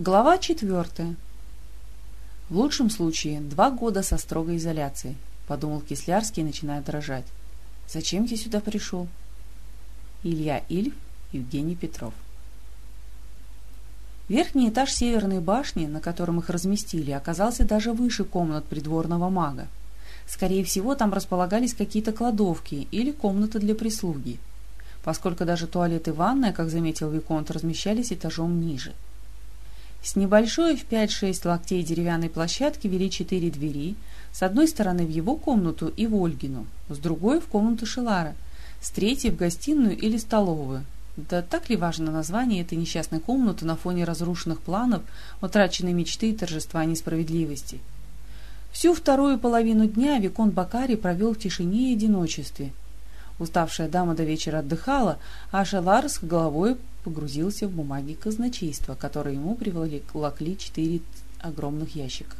Глава четвертая. В лучшем случае два года со строгой изоляцией, подумал Кислярский, начиная дрожать. Зачем я сюда пришел? Илья Ильф, Евгений Петров. Верхний этаж северной башни, на котором их разместили, оказался даже выше комнат придворного мага. Скорее всего, там располагались какие-то кладовки или комнаты для прислуги, поскольку даже туалет и ванная, как заметил Виконт, размещались этажом ниже. С небольшой в 5-6 локтей деревянной площадки вели четыре двери, с одной стороны в его комнату и в Ольгину, с другой в комнату Шелара, с третьей в гостиную или столовую. Да так ли важно название этой несчастной комнаты на фоне разрушенных планов, утраченной мечты и торжества несправедливости? Всю вторую половину дня Викон Бакари провел в тишине и одиночестве. Уставшая дама до вечера отдыхала, а Шелар с головой погрузился в бумаги казначейства, которые ему приволокли четыре огромных ящика.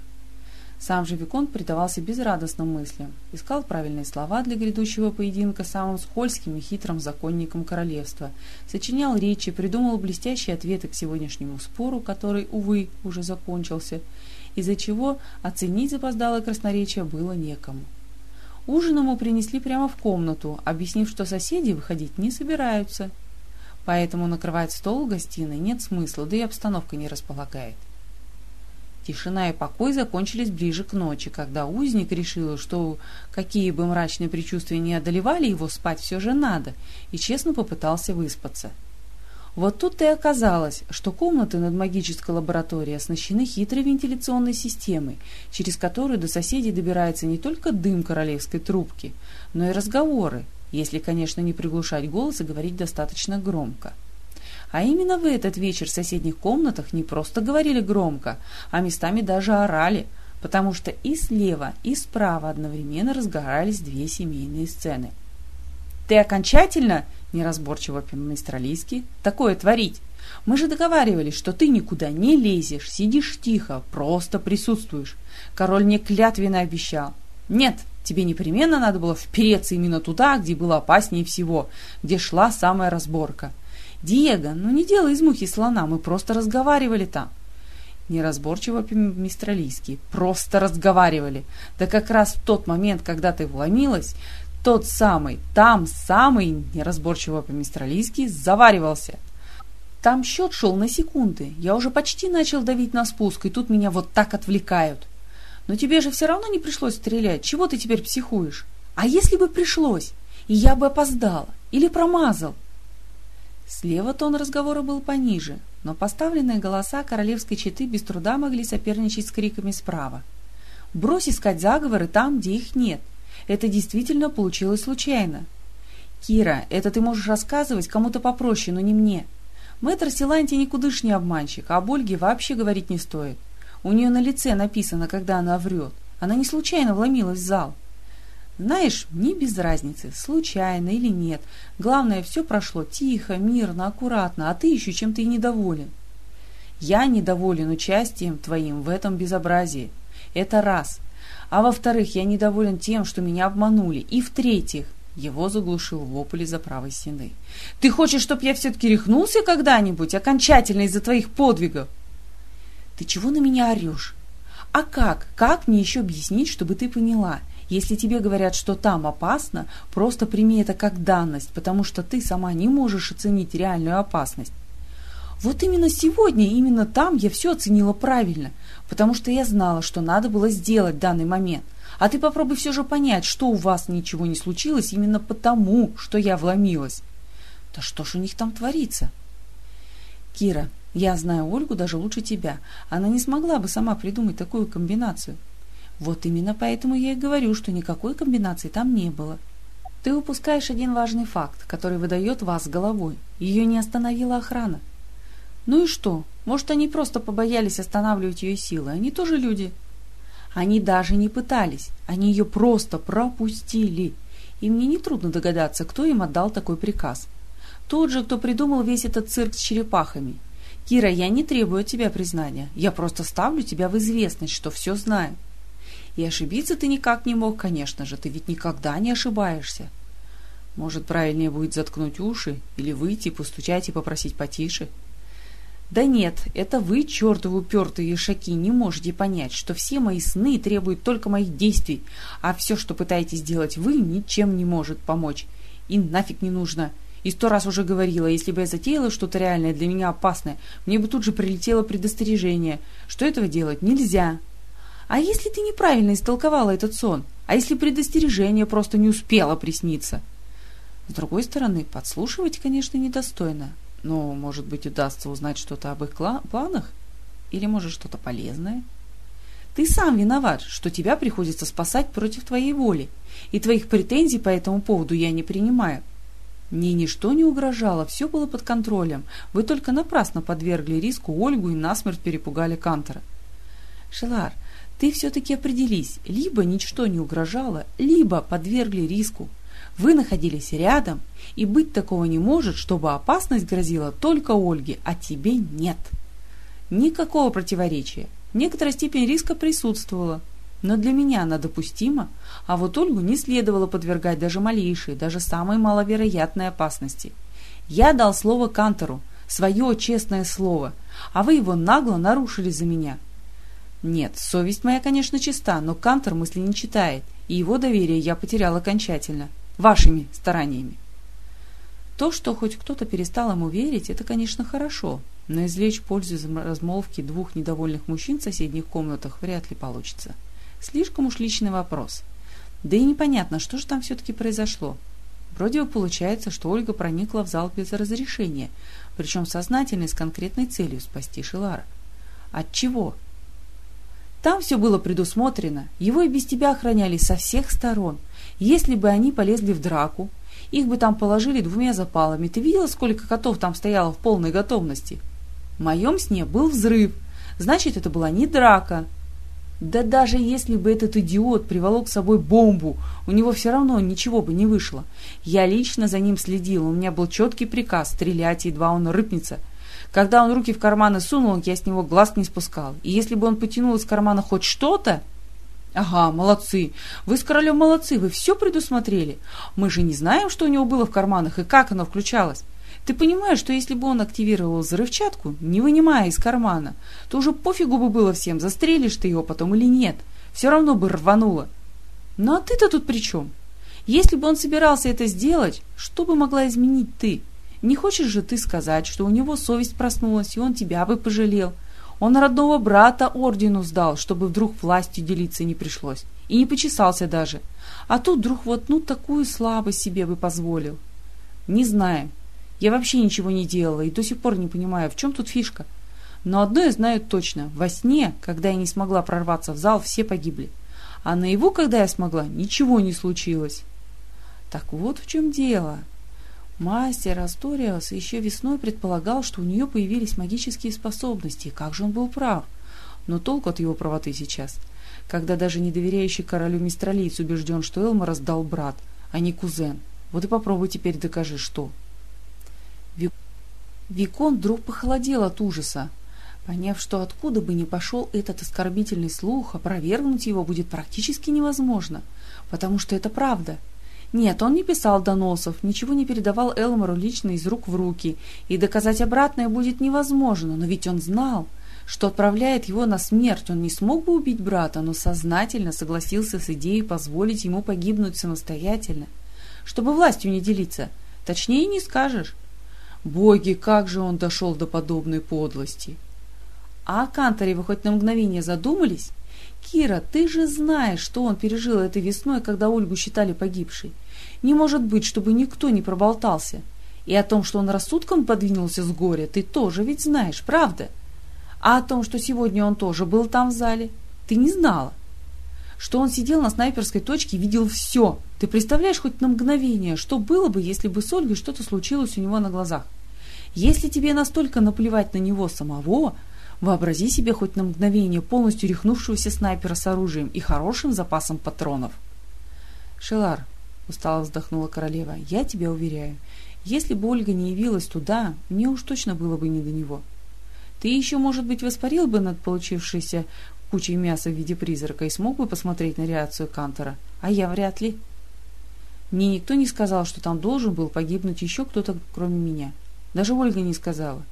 Сам же Виконт предавался безрадостным мыслям, искал правильные слова для грядущего поединка с самым скользким и хитрым законником королевства, сочинял речи, придумал блестящие ответы к сегодняшнему спору, который, увы, уже закончился, из-за чего оценить запоздалое красноречие было некому. Ужин ему принесли прямо в комнату, объяснив, что соседи выходить не собираются, поэтому накрывать стол в гостиной нет смысла, да и обстановка не располагает. Тишина и покой закончились ближе к ночи, когда узник решил, что какие бы мрачные предчувствия не одолевали его, спать все же надо, и честно попытался выспаться. Вот тут-то и оказалось, что комнаты над магической лабораторией оснащены хитрой вентиляционной системой, через которую до соседей добирается не только дым королевской трубки, но и разговоры, если, конечно, не приглушать голос и говорить достаточно громко. А именно в этот вечер в соседних комнатах не просто говорили громко, а местами даже орали, потому что и слева, и справа одновременно разгорались две семейные сцены. «Ты окончательно, — неразборчиво мистер Алийский, — такое творить? Мы же договаривались, что ты никуда не лезешь, сидишь тихо, просто присутствуешь. Король мне клятвенно обещал. Нет, тебе непременно надо было впереться именно туда, где было опаснее всего, где шла самая разборка. «Диего, ну не делай из мухи слона, мы просто разговаривали там». Неразборчиво мистер Алийский. «Просто разговаривали. Да как раз в тот момент, когда ты вломилась, тот самый, там самый, неразборчиво по-мистралийски, заваривался. Там счет шел на секунды. Я уже почти начал давить на спуск, и тут меня вот так отвлекают. Но тебе же все равно не пришлось стрелять. Чего ты теперь психуешь? А если бы пришлось, и я бы опоздала или промазал? Слева тон разговора был пониже, но поставленные голоса королевской четы без труда могли соперничать с криками справа. «Брось искать заговоры там, где их нет. Это действительно получилось случайно». «Кира, это ты можешь рассказывать кому-то попроще, но не мне. Мэтр Силанти никудышний обманщик, а об Ольге вообще говорить не стоит. У нее на лице написано, когда она врет. Она не случайно вломилась в зал. Знаешь, мне без разницы, случайно или нет. Главное, все прошло тихо, мирно, аккуратно, а ты еще чем-то и недоволен. Я недоволен участием твоим в этом безобразии. Это раз. А во-вторых, я недоволен тем, что меня обманули. И в-третьих, его заглушил вопль из-за правой стены. Ты хочешь, чтобы я все-таки рехнулся когда-нибудь, окончательно из-за твоих подвигов? Ты чего на меня орешь? А как? Как мне еще объяснить, чтобы ты поняла? Если тебе говорят, что там опасно, просто прими это как данность, потому что ты сама не можешь оценить реальную опасность. Вот именно сегодня, именно там я все оценила правильно, потому что я знала, что надо было сделать в данный момент. А ты попробуй все же понять, что у вас ничего не случилось именно потому, что я вломилась. Да что ж у них там творится? Кира, я знаю Ольгу даже лучше тебя. Она не смогла бы сама придумать такую комбинацию. Вот именно поэтому я и говорю, что никакой комбинации там не было. Ты упускаешь один важный факт, который выдает вас головой. Ее не остановила охрана. Ну и что? Может, они просто побоялись останавливать ее силы. Они тоже люди. Они даже не пытались. Они ее просто пропустили. И мне нетрудно догадаться, кто им отдал такой приказ. Тот же, кто придумал весь этот цирк с черепахами. Кира, я не требую от тебя признания. Я просто ставлю тебя в известность, что все знаю. И ошибиться ты никак не мог, конечно же, ты ведь никогда не ошибаешься. Может, правильнее будет заткнуть уши или выйти, постучать и попросить потише? Да нет, это вы, чертовы упертые шаки, не можете понять, что все мои сны требуют только моих действий, а все, что пытаетесь сделать вы, ничем не может помочь. И нафиг не нужно. И сто раз уже говорила, если бы я затеяла что-то реальное для меня опасное, мне бы тут же прилетело предостережение, что этого делать нельзя. А если ты неправильно истолковала этот сон? А если предостережение просто не успело присниться? С другой стороны, подслушивать, конечно, недостойно. Но, может быть, удастся узнать что-то об их планах? Или, может, что-то полезное? Ты сам виноват, что тебя приходится спасать против твоей воли, и твоих претензий по этому поводу я не принимаю. Мне ничто не угрожало, все было под контролем. Вы только напрасно подвергли риску Ольгу и насмерть перепугали Кантора. Шелар, ты все-таки определись, либо ничто не угрожало, либо подвергли риску. Вы находились рядом, и быть такого не может, чтобы опасность грозила только Ольге, а тебе нет. Никакого противоречия. Некоторая степень риска присутствовала, но для меня она допустима, а вот Ольгу не следовало подвергать даже малейшей, даже самой маловероятной опасности. Я дал слово Кантору, свое честное слово, а вы его нагло нарушили за меня. Нет, совесть моя, конечно, чиста, но Кантор мысли не читает, и его доверие я потерял окончательно вашими стараниями. То, что хоть кто-то перестал ему верить, это, конечно, хорошо, но извлечь пользу из размолвки двух недовольных мужчин в соседних комнатах вряд ли получится. Слишком уж личный вопрос. Да и непонятно, что же там все-таки произошло. Вроде бы получается, что Ольга проникла в зал без разрешения, причем сознательно и с конкретной целью спасти Шилара. От чего? Там все было предусмотрено, его и без тебя охраняли со всех сторон. Если бы они полезли в драку, их бы там положили двумя запалами. Ты видела, сколько котов там стояло в полной готовности? В моем сне был взрыв. Значит, это была не драка. Да даже если бы этот идиот приволок с собой бомбу, у него все равно ничего бы не вышло. Я лично за ним следил, у меня был четкий приказ стрелять, едва он рыпнется. Когда он руки в карманы сунул, я с него глаз не спускал. И если бы он потянул из кармана хоть что-то, «Ага, молодцы. Вы с королем молодцы, вы все предусмотрели. Мы же не знаем, что у него было в карманах и как оно включалось. Ты понимаешь, что если бы он активировал взрывчатку, не вынимая из кармана, то уже пофигу бы было всем, застрелишь ты его потом или нет. Все равно бы рвануло. Ну а ты-то тут при чем? Если бы он собирался это сделать, что бы могла изменить ты? Не хочешь же ты сказать, что у него совесть проснулась, и он тебя бы пожалел?» Он родного брата ордену сдал, чтобы вдруг властью делиться не пришлось. И не почесался даже. А тут вдруг вот ну такую слабость себе бы позволил. Не знаю. Я вообще ничего не делала и до сих пор не понимаю, в чем тут фишка. Но одно я знаю точно. Во сне, когда я не смогла прорваться в зал, все погибли. А наяву, когда я смогла, ничего не случилось. Так вот в чем дело. Мастер Асториас еще весной предполагал, что у нее появились магические способности, как же он был прав. Но толку от его правоты сейчас, когда даже не доверяющий королю мистралиец убежден, что Элма раздал брат, а не кузен. Вот и попробуй теперь докажи, что. Викон вдруг похолодел от ужаса, поняв, что откуда бы ни пошел этот оскорбительный слух, опровергнуть его будет практически невозможно, потому что это правда — нет, он не писал доносов, ничего не передавал Элмору лично из рук в руки, и доказать обратное будет невозможно, но ведь он знал, что отправляет его на смерть. Он не смог бы убить брата, но сознательно согласился с идеей позволить ему погибнуть самостоятельно, чтобы властью не делиться. Точнее не скажешь. Боги, как же он дошел до подобной подлости! А о Канторе вы хоть на мгновение задумались? «Кира, ты же знаешь, что он пережил этой весной, когда Ольгу считали погибшей. Не может быть, чтобы никто не проболтался. И о том, что он рассудком подвинулся с горя, ты тоже ведь знаешь, правда? А о том, что сегодня он тоже был там в зале, ты не знала. Что он сидел на снайперской точке и видел все. Ты представляешь хоть на мгновение, что было бы, если бы с Ольгой что-то случилось у него на глазах? Если тебе настолько наплевать на него самого, Вообрази себе хоть на мгновение полностью рехнувшегося снайпера с оружием и хорошим запасом патронов. «Шелар», — устало вздохнула королева, — «я тебя уверяю, если бы Ольга не явилась туда, мне уж точно было бы не до него. Ты еще, может быть, воспарил бы над получившейся кучей мяса в виде призрака и смог бы посмотреть на реакцию Кантора, а я вряд ли. Мне никто не сказал, что там должен был погибнуть еще кто-то, кроме меня. Даже Ольга не сказала.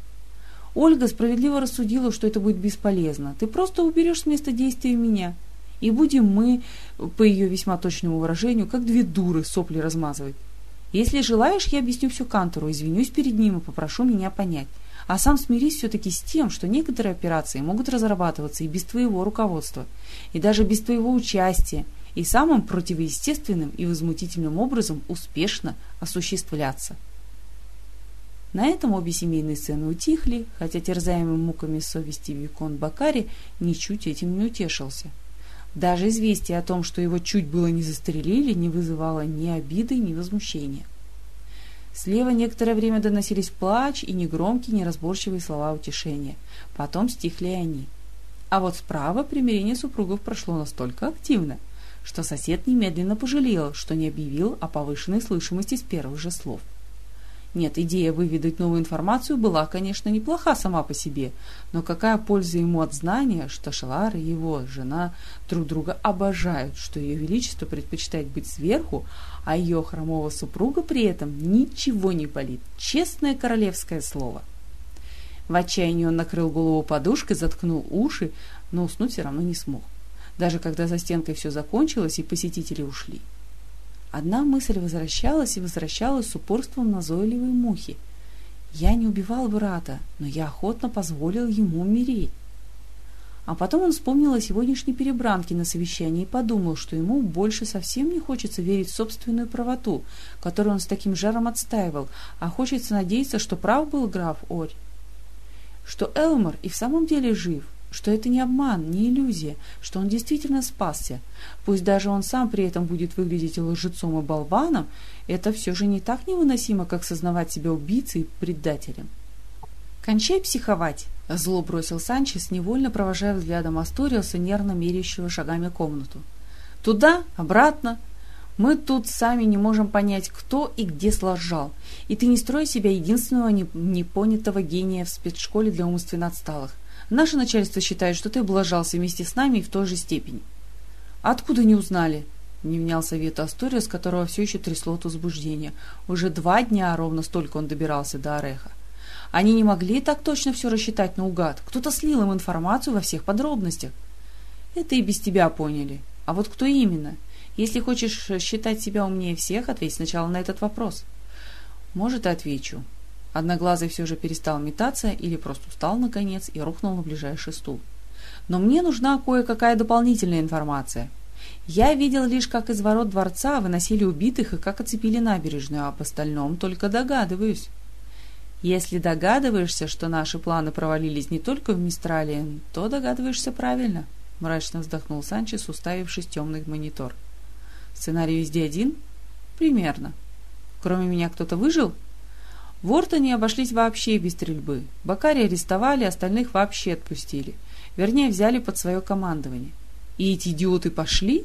Ольга справедливо рассудила, что это будет бесполезно. Ты просто уберешь с места действия меня. И будем мы, по ее весьма точному выражению, как две дуры сопли размазывать. Если желаешь, я объясню все Кантору, извинюсь перед ним и попрошу меня понять. А сам смирись все-таки с тем, что некоторые операции могут разрабатываться и без твоего руководства, и даже без твоего участия, и самым противоестественным и возмутительным образом успешно осуществляться. На этом обе семейные сцены утихли, хотя терзаемый муками совести Викон Бакари ничуть этим не утешился. Даже известие о том, что его чуть было не застрелили, не вызывало ни обиды, ни возмущения. Слева некоторое время доносились плач и негромкие, неразборчивые слова утешения. Потом стихли они. А вот справа примирение супругов прошло настолько активно, что сосед немедленно пожалел, что не объявил о повышенной слышимости с первых же слов. Нет, идея выведать новую информацию была, конечно, неплоха сама по себе, но какая польза ему от знания, что Шалар и его жена друг друга обожают, что ее величество предпочитает быть сверху, а ее хромого супруга при этом ничего не болит. Честное королевское слово. В отчаянии он накрыл голову подушкой, заткнул уши, но уснуть все равно не смог. Даже когда за стенкой все закончилось и посетители ушли. Одна мысль возвращалась и возвращалась с упорством назойливой мухи. Я не убивал брата, но я охотно позволил ему умереть. А потом он вспомнил о сегодняшней перебранке на совещании и подумал, что ему больше совсем не хочется верить в собственную правоту, которую он с таким жаром отстаивал, а хочется надеяться, что прав был граф Орь. Что Элмор и в самом деле жив, что это не обман, не иллюзия, что он действительно спасся. Пусть даже он сам при этом будет выглядеть лжецом и болваном, это все же не так невыносимо, как сознавать себя убийцей и предателем. «Кончай психовать!» — зло бросил Санчес, невольно провожая взглядом Асториуса, нервно мерящего шагами комнату. «Туда, обратно. Мы тут сами не можем понять, кто и где сложал. И ты не строй себя единственного непонятого гения в спецшколе для умственно отсталых. Наше начальство считает, что ты облажался вместе с нами и в той же степени. Откуда не узнали? Не внял совету Астория, с которого все еще трясло от возбуждения. Уже два дня ровно столько он добирался до Ореха. Они не могли так точно все рассчитать наугад. Кто-то слил им информацию во всех подробностях. Это и без тебя поняли. А вот кто именно? Если хочешь считать себя умнее всех, ответь сначала на этот вопрос. Может, отвечу. Одноглазый все же перестал метаться или просто устал наконец и рухнул на ближайший стул. Но мне нужна кое-какая дополнительная информация. Я видел лишь, как из ворот дворца выносили убитых и как оцепили набережную, а об остальном только догадываюсь. Если догадываешься, что наши планы провалились не только в Мистрале, то догадываешься правильно, — мрачно вздохнул Санчес, уставившись в темный монитор. Сценарий везде один? Примерно. Кроме меня кто-то выжил? — в Ортоне обошлись вообще без стрельбы. Бакари арестовали, остальных вообще отпустили. Вернее, взяли под свое командование. И эти идиоты пошли?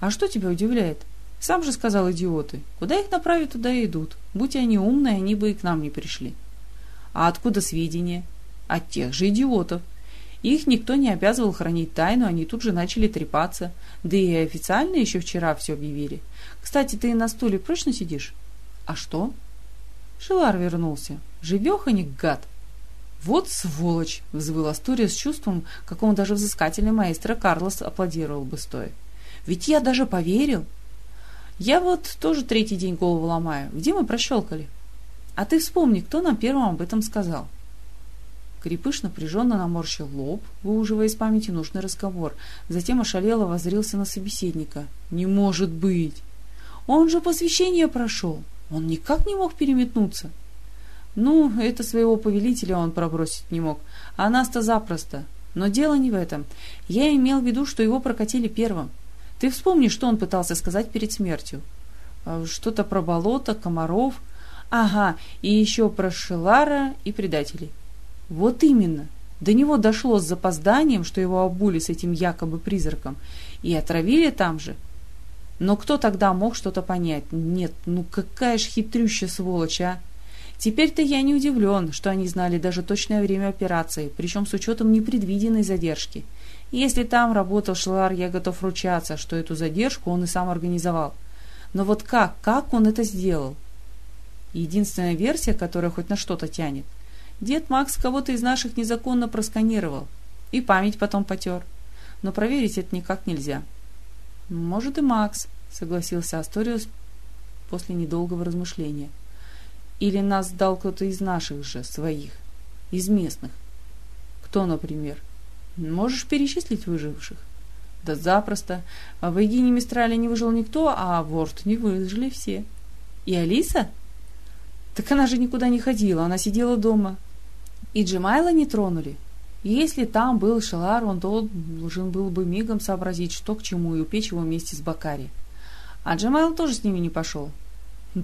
А что тебя удивляет? Сам же сказал идиоты. Куда их направят, туда и идут. Будь они умные, они бы и к нам не пришли. А откуда сведения? От тех же идиотов. Их никто не обязывал хранить тайну, они тут же начали трепаться. Да и официально еще вчера все объявили. Кстати, ты на стуле прочно сидишь? А что? Шелар вернулся. Живеханик, гад! «Вот сволочь!» — взвыл Астурия с чувством, какому даже взыскательный маэстро Карлос аплодировал бы стоя. «Ведь я даже поверил!» «Я вот тоже третий день голову ломаю. Где мы прощелкали?» «А ты вспомни, кто нам первым об этом сказал?» Крепыш напряженно наморщил лоб, выуживая из памяти нужный разговор. Затем ошалело воззрился на собеседника. «Не может быть! Он же посвящение прошел!» Он никак не мог переметнуться. Ну, это своего повелителя он пробросить не мог, а нас-то запросто. Но дело не в этом. Я имел в виду, что его прокатили первым. Ты вспомни, что он пытался сказать перед смертью. А, что-то про болото, комаров. Ага, и еще про Шелара и предателей. Вот именно. До него дошло с запозданием, что его обули с этим якобы призраком. И отравили там же. Но кто тогда мог что-то понять? Нет, ну какая ж хитрющая сволочь, а! Теперь-то я не удивлен, что они знали даже точное время операции, причем с учетом непредвиденной задержки. Если там работал Шлар, я готов ручаться, что эту задержку он и сам организовал. Но вот как, как он это сделал? Единственная версия, которая хоть на что-то тянет. Дед Макс кого-то из наших незаконно просканировал. И память потом потер. Но проверить это никак нельзя. Может и Макс, согласился Асториус после недолгого размышления. Или нас сдал кто-то из наших же, своих, из местных. Кто, например? Можешь перечислить выживших? Да запросто. А в Эгине Мистрале не выжил никто, а в Орт не выжили все. И Алиса? Так она же никуда не ходила, она сидела дома. И Джемайла не тронули. Если там был Шелар, он должен был бы мигом сообразить, что к чему, и упечь его вместе с Бакари. А Джемайл тоже с ними не пошел.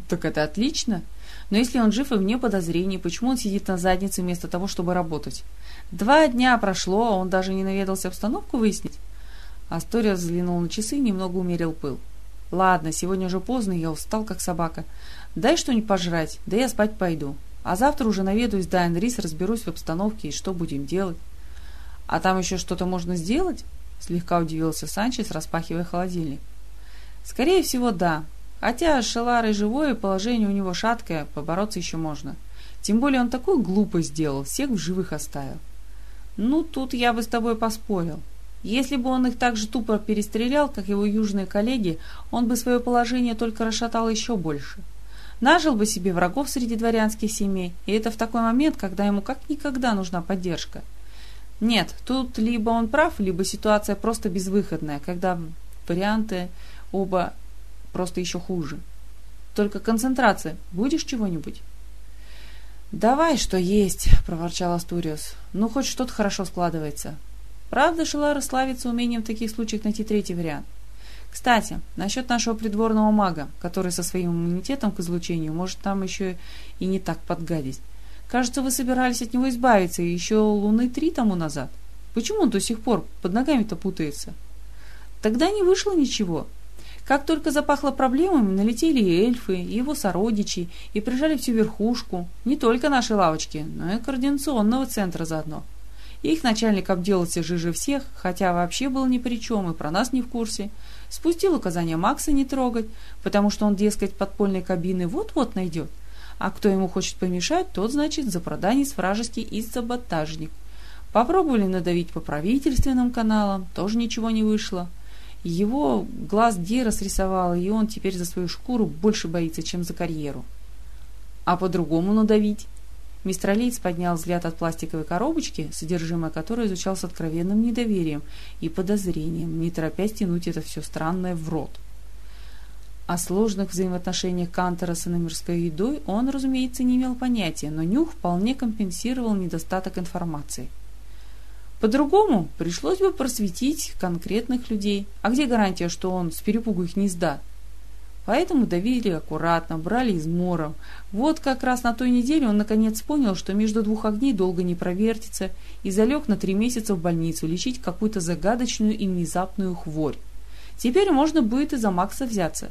Так это отлично. Но если он жив и вне подозрений, почему он сидит на заднице вместо того, чтобы работать? Два дня прошло, а он даже не наведался обстановку выяснить. Астория взглянул на часы и немного умерил пыл. «Ладно, сегодня уже поздно, я устал, как собака. Дай что-нибудь пожрать, да я спать пойду. А завтра уже наведусь до Энрис, разберусь в обстановке и что будем делать». «А там еще что-то можно сделать?» Слегка удивился Санчес, распахивая холодильник. «Скорее всего, да. Хотя Шелар живой, положение у него шаткое, побороться еще можно. Тем более он такую глупость сделал, всех в живых оставил. Ну, тут я бы с тобой поспорил. Если бы он их так же тупо перестрелял, как его южные коллеги, он бы свое положение только расшатал еще больше. Нажил бы себе врагов среди дворянских семей, и это в такой момент, когда ему как никогда нужна поддержка. Нет, тут либо он прав, либо ситуация просто безвыходная, когда варианты оба просто еще хуже. Только концентрация. Будешь чего-нибудь? «Давай, что есть», — проворчал Астуриус. «Ну, хоть что-то хорошо складывается. Правда, Шелара славится умением в таких случаях найти третий вариант. Кстати, насчет нашего придворного мага, который со своим иммунитетом к излучению может там еще и не так подгадить. Кажется, вы собирались от него избавиться еще луны три тому назад. Почему он до сих пор под ногами-то путается? Тогда не вышло ничего. Как только запахло проблемами, налетели и эльфы, и его сородичи, и прижали всю верхушку, не только нашей лавочки, но и координационного центра заодно. Их начальник обделался жиже всех, хотя вообще был ни при чем и про нас не в курсе. Спустил указание Макса не трогать, потому что он, дескать, подпольной кабины вот-вот найдет. А кто ему хочет помешать, тот, значит, запроданец вражеский и саботажник. Попробовали надавить по правительственным каналам, тоже ничего не вышло. Его глаз Гера срисовал, и он теперь за свою шкуру больше боится, чем за карьеру. А по-другому надавить? Мистер Алиец поднял взгляд от пластиковой коробочки, содержимое которой изучал с откровенным недоверием и подозрением, не торопясь тянуть это все странное в рот. О сложных взаимоотношениях Кантера с иномирской едой он, разумеется, не имел понятия, но нюх вполне компенсировал недостаток информации. По-другому пришлось бы просветить конкретных людей. А где гарантия, что он с перепугу их не сдаст? Поэтому давили аккуратно, брали измором. Вот как раз на той неделе он наконец понял, что между двух огней долго не провертится, и залег на три месяца в больницу лечить какую-то загадочную и внезапную хворь. Теперь можно будет и за Макса взяться.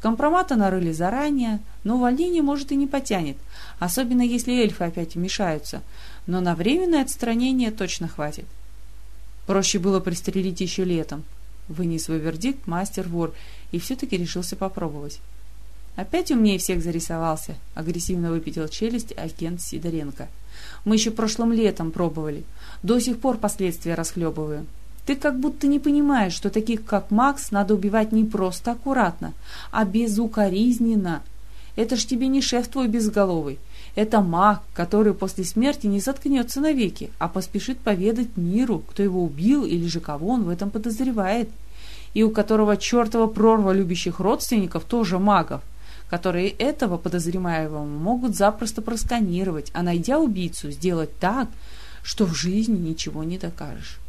Компромата нарыли заранее, но увольнение, может, и не потянет, особенно если эльфы опять вмешаются, но на временное отстранение точно хватит. Проще было пристрелить еще летом, вынес свой вердикт мастер-вор и все-таки решился попробовать. Опять умнее всех зарисовался, агрессивно выпятил челюсть агент Сидоренко. Мы еще прошлым летом пробовали. До сих пор последствия расхлебываем. Ты как будто не понимаешь, что таких, как Макс, надо убивать не просто аккуратно, а безукоризненно. Это ж тебе не шеф твой безголовый. Это маг, который после смерти не заткнется навеки, а поспешит поведать миру, кто его убил или же кого он в этом подозревает и у которого чертова прорва любящих родственников тоже магов, которые этого подозреваемого могут запросто просканировать, а найдя убийцу, сделать так, что в жизни ничего не докажешь.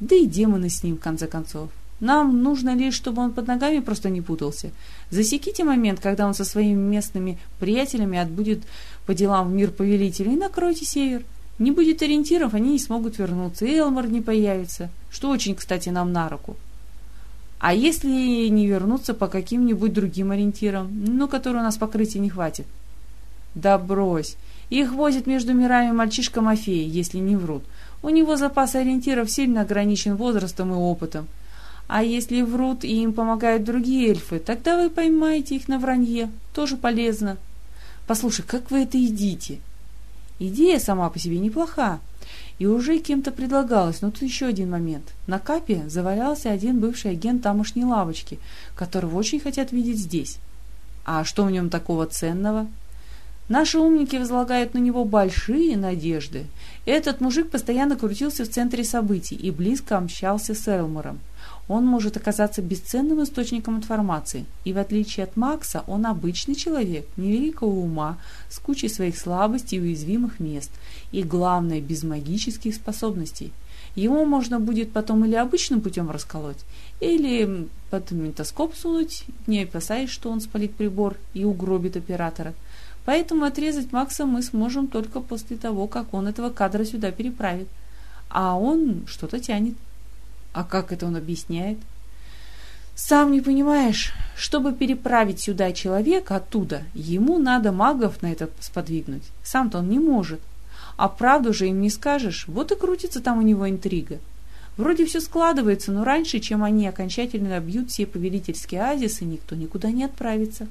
Да и демоны с ним, в конце концов. Нам нужно лишь, чтобы он под ногами просто не путался. Засеките момент, когда он со своими местными приятелями отбудет по делам в мир повелителя, и накройте север. Не будет ориентиров, они не смогут вернуться, и Элмор не появится, что очень, кстати, нам на руку. А если не вернуться по каким-нибудь другим ориентирам, ну, которые у нас покрытия не хватит? Да брось. Их возит между мирами мальчишка Мафея, если не врут. У него запас ориентиров сильно ограничен возрастом и опытом. А если врут и им помогают другие эльфы, тогда вы поймаете их на вранье. Тоже полезно. Послушай, как вы это едите? Идея сама по себе неплоха. И уже кем-то предлагалось, но тут еще один момент. На капе завалялся один бывший агент тамошней лавочки, которого очень хотят видеть здесь. А что в нем такого ценного? Наши умники возлагают на него большие надежды. Этот мужик постоянно крутился в центре событий и близко общался с Элмором. Он может оказаться бесценным источником информации, и в отличие от Макса, он обычный человек, невеликого ума, с кучей своих слабостей и уязвимых мест, и, главное, без магических способностей. Его можно будет потом или обычным путем расколоть, или под ментоскоп сунуть, не опасаясь, что он спалит прибор и угробит оператора. Поэтому отрезать Макса мы сможем только после того, как он этого кадра сюда переправит. А он что-то тянет. А как это он объясняет? Сам не понимаешь, чтобы переправить сюда человека оттуда, ему надо магов на это сподвигнуть. Сам-то он не может. А правду же им не скажешь, вот и крутится там у него интрига. Вроде все складывается, но раньше, чем они окончательно добьют все повелительские азисы, никто никуда не отправится.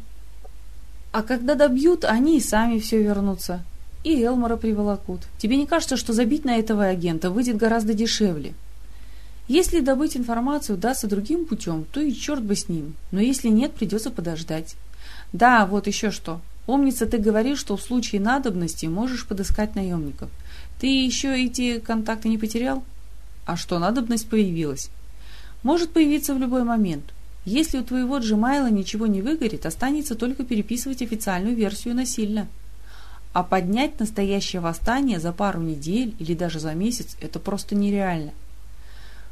А когда добьют, они и сами все вернутся. И Элмора приволокут. Тебе не кажется, что забить на этого агента выйдет гораздо дешевле? Если добыть информацию удастся другим путем, то и черт бы с ним. Но если нет, придется подождать. Да, вот еще что. Помнится, ты говоришь, что в случае надобности можешь подыскать наемников. Ты еще эти контакты не потерял? А что, надобность появилась? Может появиться в любой момент. Если у твоего Джимайла ничего не выгорит, останется только переписывать официальную версию насильно. А поднять настоящее восстание за пару недель или даже за месяц – это просто нереально.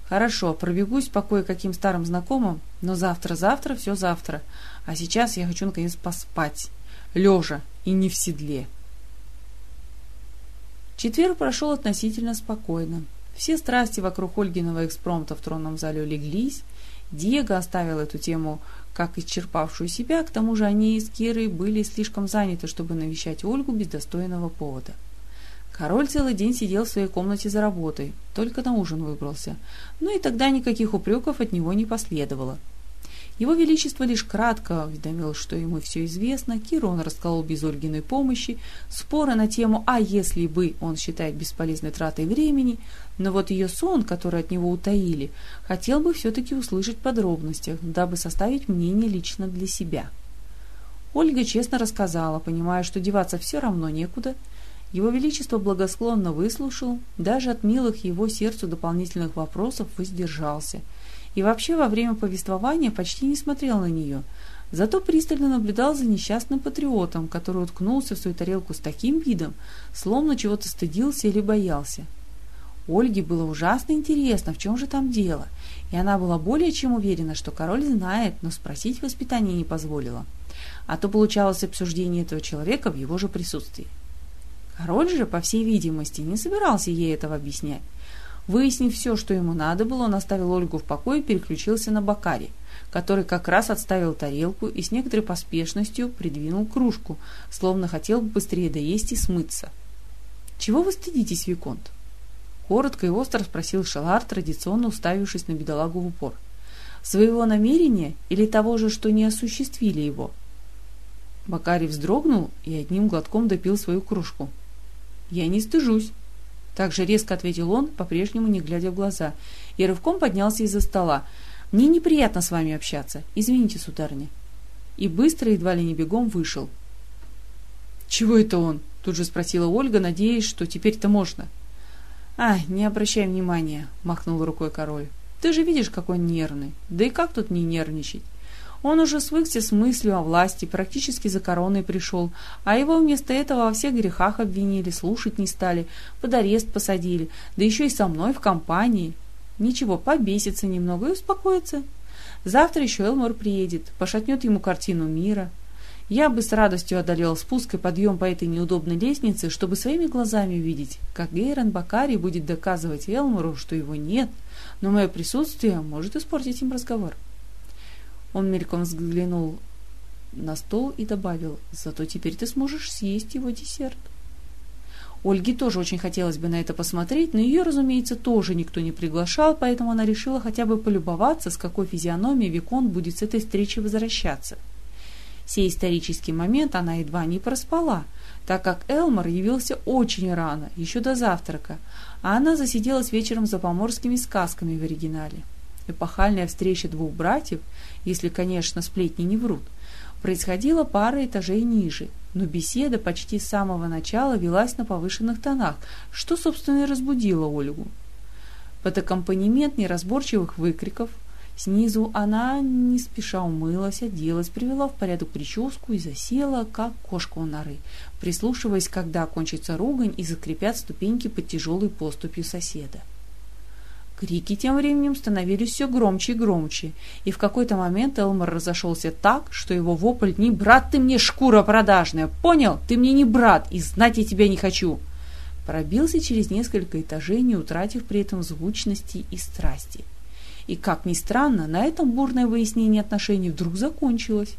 Хорошо, пробегусь по кое-каким старым знакомым, но завтра-завтра все завтра. А сейчас я хочу наконец поспать. Лежа и не в седле. Четверг прошел относительно спокойно. Все страсти вокруг Ольгиного экспромта в тронном зале улеглись, Диего оставил эту тему как исчерпавшую себя, к тому же они с Кирой были слишком заняты, чтобы навещать Ольгу без достойного повода. Король целый день сидел в своей комнате за работой, только на ужин выбрался, но и тогда никаких упреков от него не последовало. Его Величество лишь кратко уведомил, что ему все известно, Киру он расколол без Ольгиной помощи, споры на тему «а если бы» он считает бесполезной тратой времени, но вот ее сон, который от него утаили, хотел бы все-таки услышать в подробностях, дабы составить мнение лично для себя. Ольга честно рассказала, понимая, что деваться все равно некуда. Его Величество благосклонно выслушал, даже от милых его сердцу дополнительных вопросов воздержался – и вообще во время повествования почти не смотрел на нее, зато пристально наблюдал за несчастным патриотом, который уткнулся в свою тарелку с таким видом, словно чего-то стыдился или боялся. Ольге было ужасно интересно, в чем же там дело, и она была более чем уверена, что король знает, но спросить воспитание не позволила. А то получалось обсуждение этого человека в его же присутствии. Король же, по всей видимости, не собирался ей этого объяснять. Выяснив все, что ему надо было, он оставил Ольгу в покое и переключился на Бакари, который как раз отставил тарелку и с некоторой поспешностью придвинул кружку, словно хотел бы быстрее доесть и смыться. «Чего вы стыдитесь, Виконт?» Коротко и остро спросил Шалар, традиционно уставившись на бедолагу в упор. «Своего намерения или того же, что не осуществили его?» Бакари вздрогнул и одним глотком допил свою кружку. «Я не стыжусь», так же резко ответил он, по-прежнему не глядя в глаза, и рывком поднялся из-за стола. «Мне неприятно с вами общаться. Извините, сударыня». И быстро, едва ли не бегом, вышел. «Чего это он?» — тут же спросила Ольга, надеясь, что теперь-то можно. «А, не обращай внимания», — махнул рукой король. «Ты же видишь, какой нервный. Да и как тут не нервничать? Он уже свыкся с мыслью о власти, практически за короной пришел, а его вместо этого во всех грехах обвинили, слушать не стали, под арест посадили, да еще и со мной в компании. Ничего, побесится немного и успокоится. Завтра еще Элмор приедет, пошатнет ему картину мира. Я бы с радостью одолел спуск и подъем по этой неудобной лестнице, чтобы своими глазами увидеть, как Гейрон Бакари будет доказывать Элмору, что его нет, но мое присутствие может испортить им разговор. Он мельком взглянул на стол и добавил, «Зато теперь ты сможешь съесть его десерт». Ольге тоже очень хотелось бы на это посмотреть, но ее, разумеется, тоже никто не приглашал, поэтому она решила хотя бы полюбоваться, с какой физиономией Викон будет с этой встречи возвращаться. Сей исторический момент она едва не проспала, так как Элмор явился очень рано, еще до завтрака, а она засиделась вечером за поморскими сказками в оригинале. Эпохальная встреча двух братьев, если, конечно, сплетни не врут, происходила пара этажей ниже, но беседа почти с самого начала велась на повышенных тонах, что, собственно, и разбудило Ольгу. Под аккомпанемент неразборчивых выкриков снизу она не спеша умылась, оделась, привела в порядок прическу и засела, как кошка у норы, прислушиваясь, когда кончится ругань и закрепят ступеньки под тяжелой поступью соседа. Крики тем временем становились все громче и громче, и в какой-то момент Элмор разошелся так, что его вопль «Не брат ты мне, шкура продажная! Понял? Ты мне не брат, и знать я тебя не хочу!» пробился через несколько этажей, не утратив при этом звучности и страсти. И, как ни странно, на этом бурное выяснение отношений вдруг закончилось.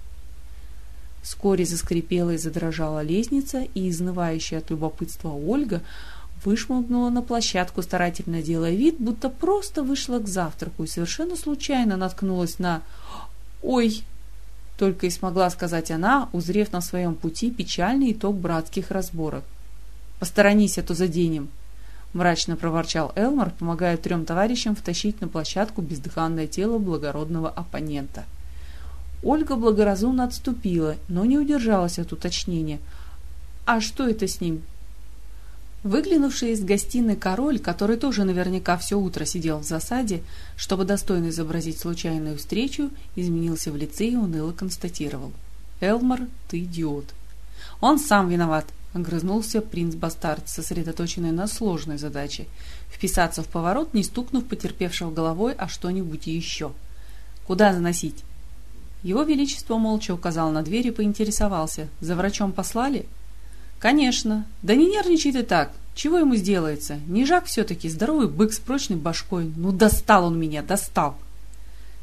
Вскоре заскрипела и задрожала лестница, и изнывающая от любопытства Ольга вышмыгнула на площадку, старательно делая вид, будто просто вышла к завтраку и совершенно случайно наткнулась на «Ой!» Только и смогла сказать она, узрев на своем пути печальный итог братских разборок. Посторонись, а то заденем!» Мрачно проворчал Элмар, помогая трем товарищам втащить на площадку бездыханное тело благородного оппонента. Ольга благоразумно отступила, но не удержалась от уточнения. «А что это с ним?» Выглянувший из гостиной король, который тоже наверняка все утро сидел в засаде, чтобы достойно изобразить случайную встречу, изменился в лице и уныло констатировал. «Элмар, ты идиот!» «Он сам виноват!» Огрызнулся принц-бастард, сосредоточенный на сложной задаче — вписаться в поворот, не стукнув потерпевшего головой о что-нибудь еще. «Куда заносить?» Его Величество молча указал на дверь и поинтересовался. «За врачом послали?» «Конечно. Да не нервничай ты так. Чего ему сделается? Нежак все-таки, здоровый бык с прочной башкой. Ну, достал он меня, достал!»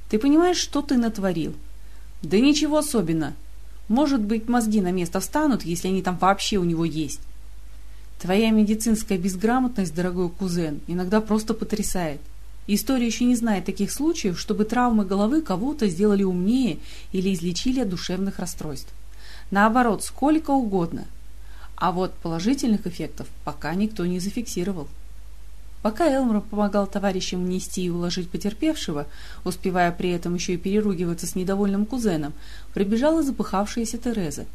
«Ты понимаешь, что ты натворил?» «Да ничего особенно. Может быть, мозги на место встанут, если они там вообще у него есть. Твоя медицинская безграмотность, дорогой кузен, иногда просто потрясает. История еще не знает таких случаев, чтобы травмы головы кого-то сделали умнее или излечили от душевных расстройств. Наоборот, сколько угодно. А вот положительных эффектов пока никто не зафиксировал. Пока Элмор помогал товарищам внести и уложить потерпевшего, успевая при этом еще и переругиваться с недовольным кузеном, прибежала запыхавшаяся Тереза.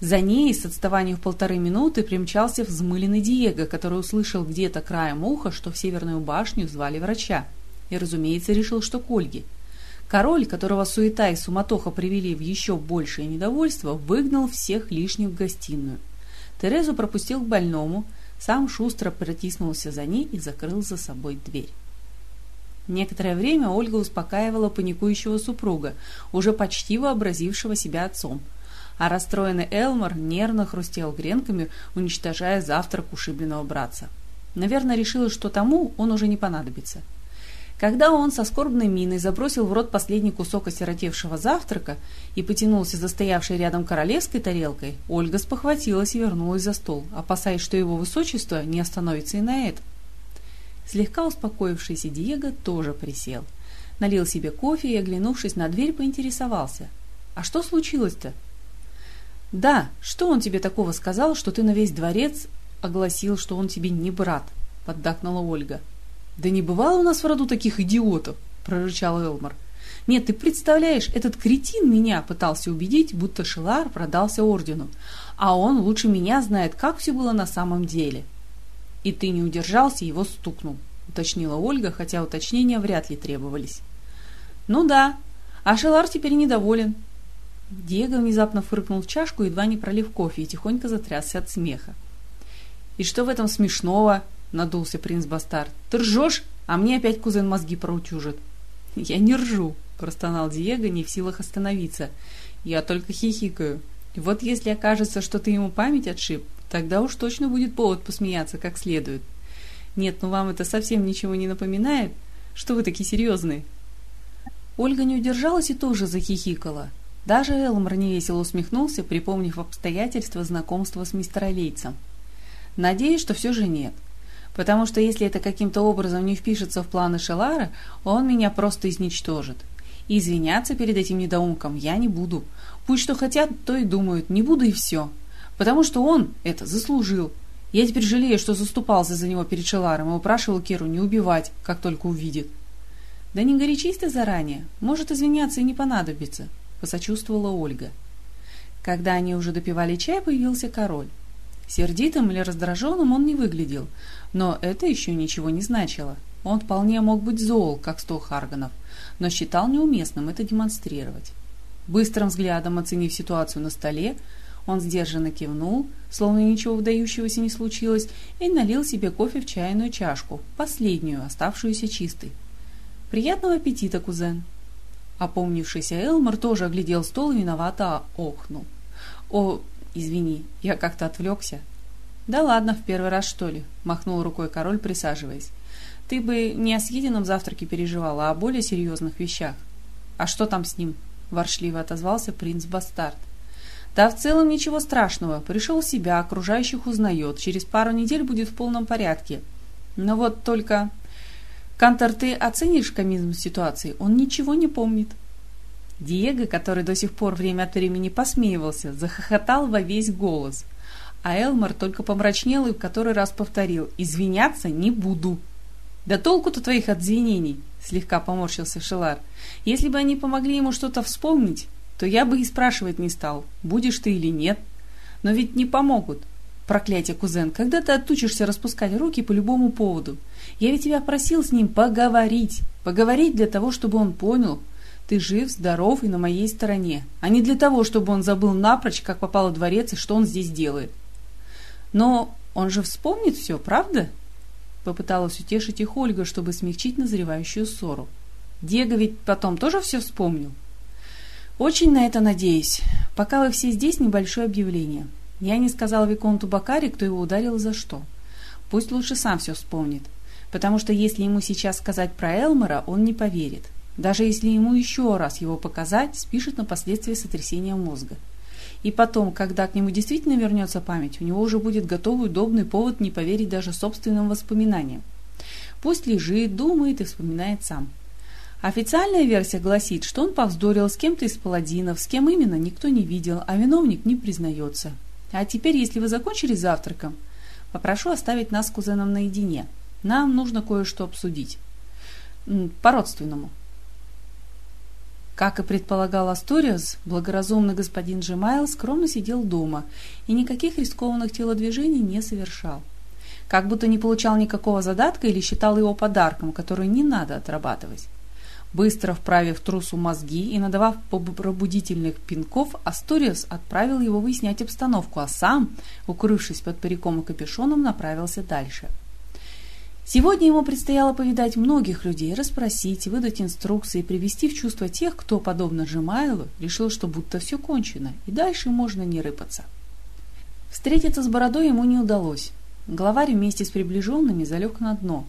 За ней с отставанием в полторы минуты примчался взмыленный Диего, который услышал где-то краем уха, что в Северную башню звали врача. И, разумеется, решил, что к Ольге. Король, которого суета и суматоха привели в еще большее недовольство, выгнал всех лишних в гостиную. Терезу пропустил к больному – сам шустро протиснулся за ней и закрыл за собой дверь. Некоторое время Ольга успокаивала паникующего супруга, уже почти вообразившего себя отцом. А расстроенный Элмор нервно хрустел гренками, уничтожая завтрак ушибленного братца. Наверное, решила, что тому он уже не понадобится. Когда он со скорбной миной забросил в рот последний кусок осиротевшего завтрака и потянулся за стоявшей рядом королевской тарелкой, Ольга спохватилась и вернулась за стол, опасаясь, что его высочество не остановится и на это. Слегка успокоившийся Диего тоже присел. Налил себе кофе и, оглянувшись на дверь, поинтересовался. «А что случилось-то?» «Да, что он тебе такого сказал, что ты на весь дворец огласил, что он тебе не брат?» — поддакнула Ольга. «Да не бывало у нас в роду таких идиотов!» – прорычал Элмар. «Нет, ты представляешь, этот кретин меня пытался убедить, будто Шелар продался ордену, а он лучше меня знает, как все было на самом деле». «И ты не удержался, его стукнул», – уточнила Ольга, хотя уточнения вряд ли требовались. «Ну да, а Шелар теперь недоволен». Диего внезапно фыркнул в чашку, едва не пролив кофе, и тихонько затрясся от смеха. «И что в этом смешного?» Надулся принц Бастард. «Ты ржешь, а мне опять кузен мозги проутюжит». «Я не ржу», – простонал Диего, не в силах остановиться. «Я только хихикаю. Вот если окажется, что ты ему память отшиб, тогда уж точно будет повод посмеяться как следует. Нет, ну вам это совсем ничего не напоминает? Что вы такие серьезные?» Ольга не удержалась и тоже захихикала. Даже Элмор невесело усмехнулся, припомнив обстоятельства знакомства с мистером Лейцем. «Надеюсь, что все же нет потому что если это каким-то образом не впишется в планы Шелара, он меня просто изничтожит. И извиняться перед этим недоумком я не буду. Пусть что хотят, то и думают, не буду и все. Потому что он это заслужил. Я теперь жалею, что заступался за него перед Шеларом и упрашивал Керу не убивать, как только увидит. Да не горячись ты заранее, может извиняться и не понадобится, посочувствовала Ольга. Когда они уже допивали чай, появился король. Сердитым или раздраженным он не выглядел, но это еще ничего не значило. Он вполне мог быть зол, как сто Харганов, но считал неуместным это демонстрировать. Быстрым взглядом оценив ситуацию на столе, он сдержанно кивнул, словно ничего выдающегося не случилось, и налил себе кофе в чайную чашку, последнюю, оставшуюся чистой. «Приятного аппетита, кузен!» Опомнившийся Элмор тоже оглядел стол и виновато охнул. «О, извини, я как-то отвлекся». «Да ладно, в первый раз, что ли?» – махнул рукой король, присаживаясь. «Ты бы не о съеденном завтраке переживала, а о более серьезных вещах». «А что там с ним?» – воршливо отозвался принц Бастард. «Да в целом ничего страшного. Пришел в себя, окружающих узнает. Через пару недель будет в полном порядке. Но вот только...» «Кантор, ты оценишь комизм ситуации? Он ничего не помнит». Диего, который до сих пор время от времени посмеивался, захохотал во весь голос. А Элмар только помрачнел и в который раз повторил «Извиняться не буду». «Да толку-то твоих извинений!» — слегка поморщился Шелар. «Если бы они помогли ему что-то вспомнить, то я бы и спрашивать не стал, будешь ты или нет. Но ведь не помогут. Проклятие, кузен, когда ты отучишься распускать руки по любому поводу? Я ведь тебя просил с ним поговорить. Поговорить для того, чтобы он понял, ты жив, здоров и на моей стороне, а не для того, чтобы он забыл напрочь, как попал в дворец и что он здесь делает. Но он же вспомнит все, правда? Попыталась утешить их Ольга, чтобы смягчить назревающую ссору. Диего ведь потом тоже все вспомнил. Очень на это надеюсь. Пока вы все здесь, небольшое объявление. Я не сказал Виконту Бакари, кто его ударил за что. Пусть лучше сам все вспомнит. Потому что если ему сейчас сказать про Элмора, он не поверит. Даже если ему еще раз его показать, спишет на последствия сотрясения мозга. И потом, когда к нему действительно вернется память, у него уже будет готовый удобный повод не поверить даже собственным воспоминаниям. Пусть лежит, думает и вспоминает сам. Официальная версия гласит, что он повздорил с кем-то из паладинов, с кем именно никто не видел, а виновник не признается. А теперь, если вы закончили завтраком, попрошу оставить нас с кузеном наедине. Нам нужно кое-что обсудить. По-родственному. Как и предполагал Асториас, благоразумный господин Джемайл скромно сидел дома и никаких рискованных телодвижений не совершал. Как будто не получал никакого задатка или считал его подарком, который не надо отрабатывать. Быстро вправив трусу мозги и надавав пробудительных пинков, Асториас отправил его выяснять обстановку, а сам, укрывшись под париком и капюшоном, направился дальше – Сегодня ему предстояло повидать многих людей, расспросить, выдать инструкции, привести в чувство тех, кто, подобно Жемайлу, решил, что будто все кончено, и дальше можно не рыпаться. Встретиться с бородой ему не удалось. Главарь вместе с приближенными залег на дно,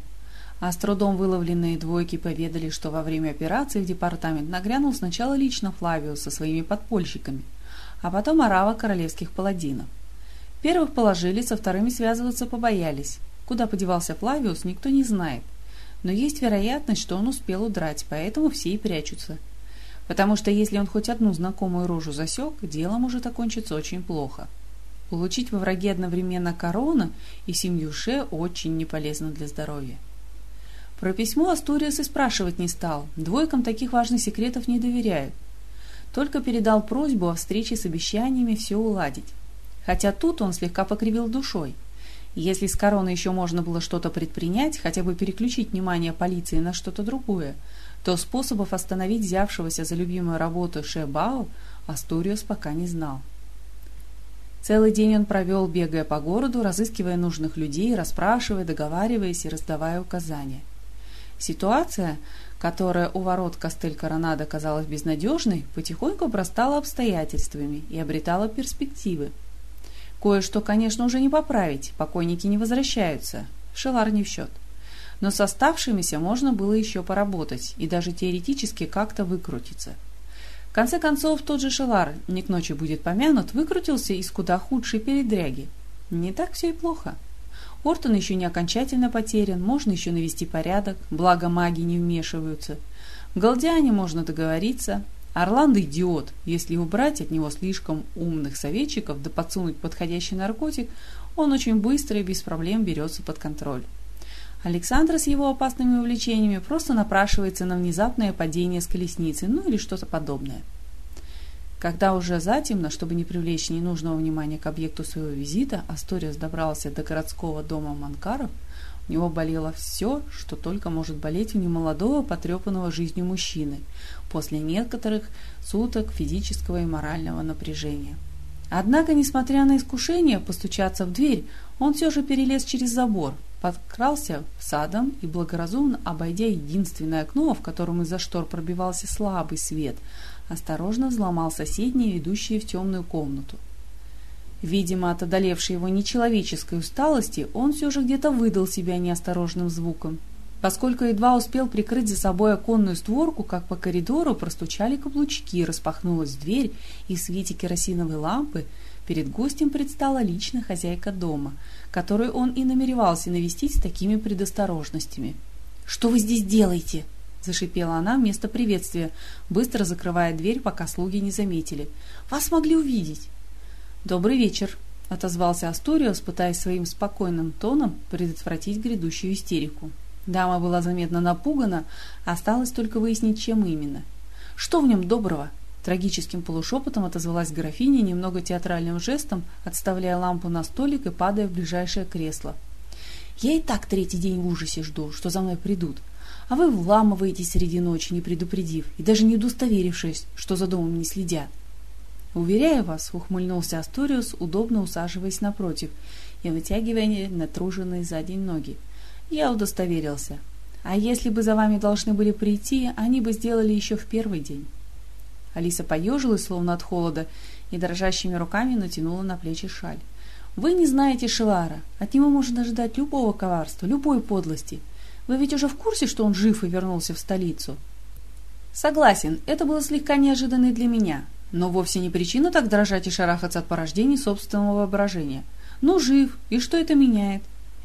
а с трудом выловленные двойки поведали, что во время операции в департамент нагрянул сначала лично Флавиус со своими подпольщиками, а потом орава королевских паладинов. Первых положили, со вторыми связываться побоялись, Куда подевался Флавиус, никто не знает. Но есть вероятность, что он успел удрать, поэтому все и прячутся. Потому что если он хоть одну знакомую рожу засек, дело может окончиться очень плохо. Получить во враге одновременно корону и семью Ше очень неполезно для здоровья. Про письмо Астуриас и спрашивать не стал, двойкам таких важных секретов не доверяют. Только передал просьбу о встрече с обещаниями все уладить. Хотя тут он слегка покривил душой – если с короны еще можно было что-то предпринять, хотя бы переключить внимание полиции на что-то другое, то способов остановить взявшегося за любимую работу Шебао Астуриус пока не знал. Целый день он провел, бегая по городу, разыскивая нужных людей, расспрашивая, договариваясь и раздавая указания. Ситуация, которая у ворот Кастель-Коронада казалась безнадежной, потихоньку обрастала обстоятельствами и обретала перспективы – Кое-что, конечно, уже не поправить, покойники не возвращаются, Шелар не в счет. Но с оставшимися можно было еще поработать и даже теоретически как-то выкрутиться. В конце концов, тот же Шелар, не к ночи будет помянут, выкрутился из куда худшей передряги. Не так все и плохо. Ортон еще не окончательно потерян, можно еще навести порядок, благо маги не вмешиваются. В Галдиане можно договориться, Орландо идиот. Если убрать от него слишком умных советчиков да подсунуть подходящий наркотик, он очень быстро и без проблем берется под контроль. Александр с его опасными увлечениями просто напрашивается на внезапное падение с колесницы, ну или что-то подобное. Когда уже затемно, чтобы не привлечь ненужного внимания к объекту своего визита, Асториас добрался до городского дома Манкаров, у него болело все, что только может болеть у немолодого, потрепанного жизнью мужчины после некоторых суток физического и морального напряжения. Однако, несмотря на искушение постучаться в дверь, он все же перелез через забор, подкрался садом и, благоразумно обойдя единственное окно, в котором из-за штор пробивался слабый свет, осторожно взломал соседние, ведущие в темную комнату. Видимо, от одолевшей его нечеловеческой усталости, он все же где-то выдал себя неосторожным звуком. Поскольку едва успел прикрыть за собой оконную створку, как по коридору простучали каблучки, распахнулась дверь, и в свете керосиновой лампы перед гостем предстала лично хозяйка дома, которую он и намеревался навестить с такими предосторожностями. «Что вы здесь делаете?» зашипела она вместо приветствия, быстро закрывая дверь, пока слуги не заметили. «Вас могли увидеть!» «Добрый вечер!» — отозвался Асториос, пытаясь своим спокойным тоном предотвратить грядущую истерику. Дама была заметно напугана, осталось только выяснить, чем именно. «Что в нем доброго?» Трагическим полушепотом отозвалась графиня, немного театральным жестом, отставляя лампу на столик и падая в ближайшее кресло. «Я и так третий день в ужасе жду, что за мной придут а вы вламываетесь среди ночи, не предупредив, и даже не удостоверившись, что за домом не следят. «Уверяю вас», — ухмыльнулся Асториус, удобно усаживаясь напротив и вытягивая натруженные за день ноги. «Я удостоверился. А если бы за вами должны были прийти, они бы сделали еще в первый день». Алиса поежилась, словно от холода, и дрожащими руками натянула на плечи шаль. «Вы не знаете Шелара. От него можно ожидать любого коварства, любой подлости. Вы ведь уже в курсе, что он жив и вернулся в столицу?» «Согласен, это было слегка неожиданно для меня, но вовсе не причина так дрожать и шарахаться от порождений собственного воображения. Ну, жив, и что это меняет?»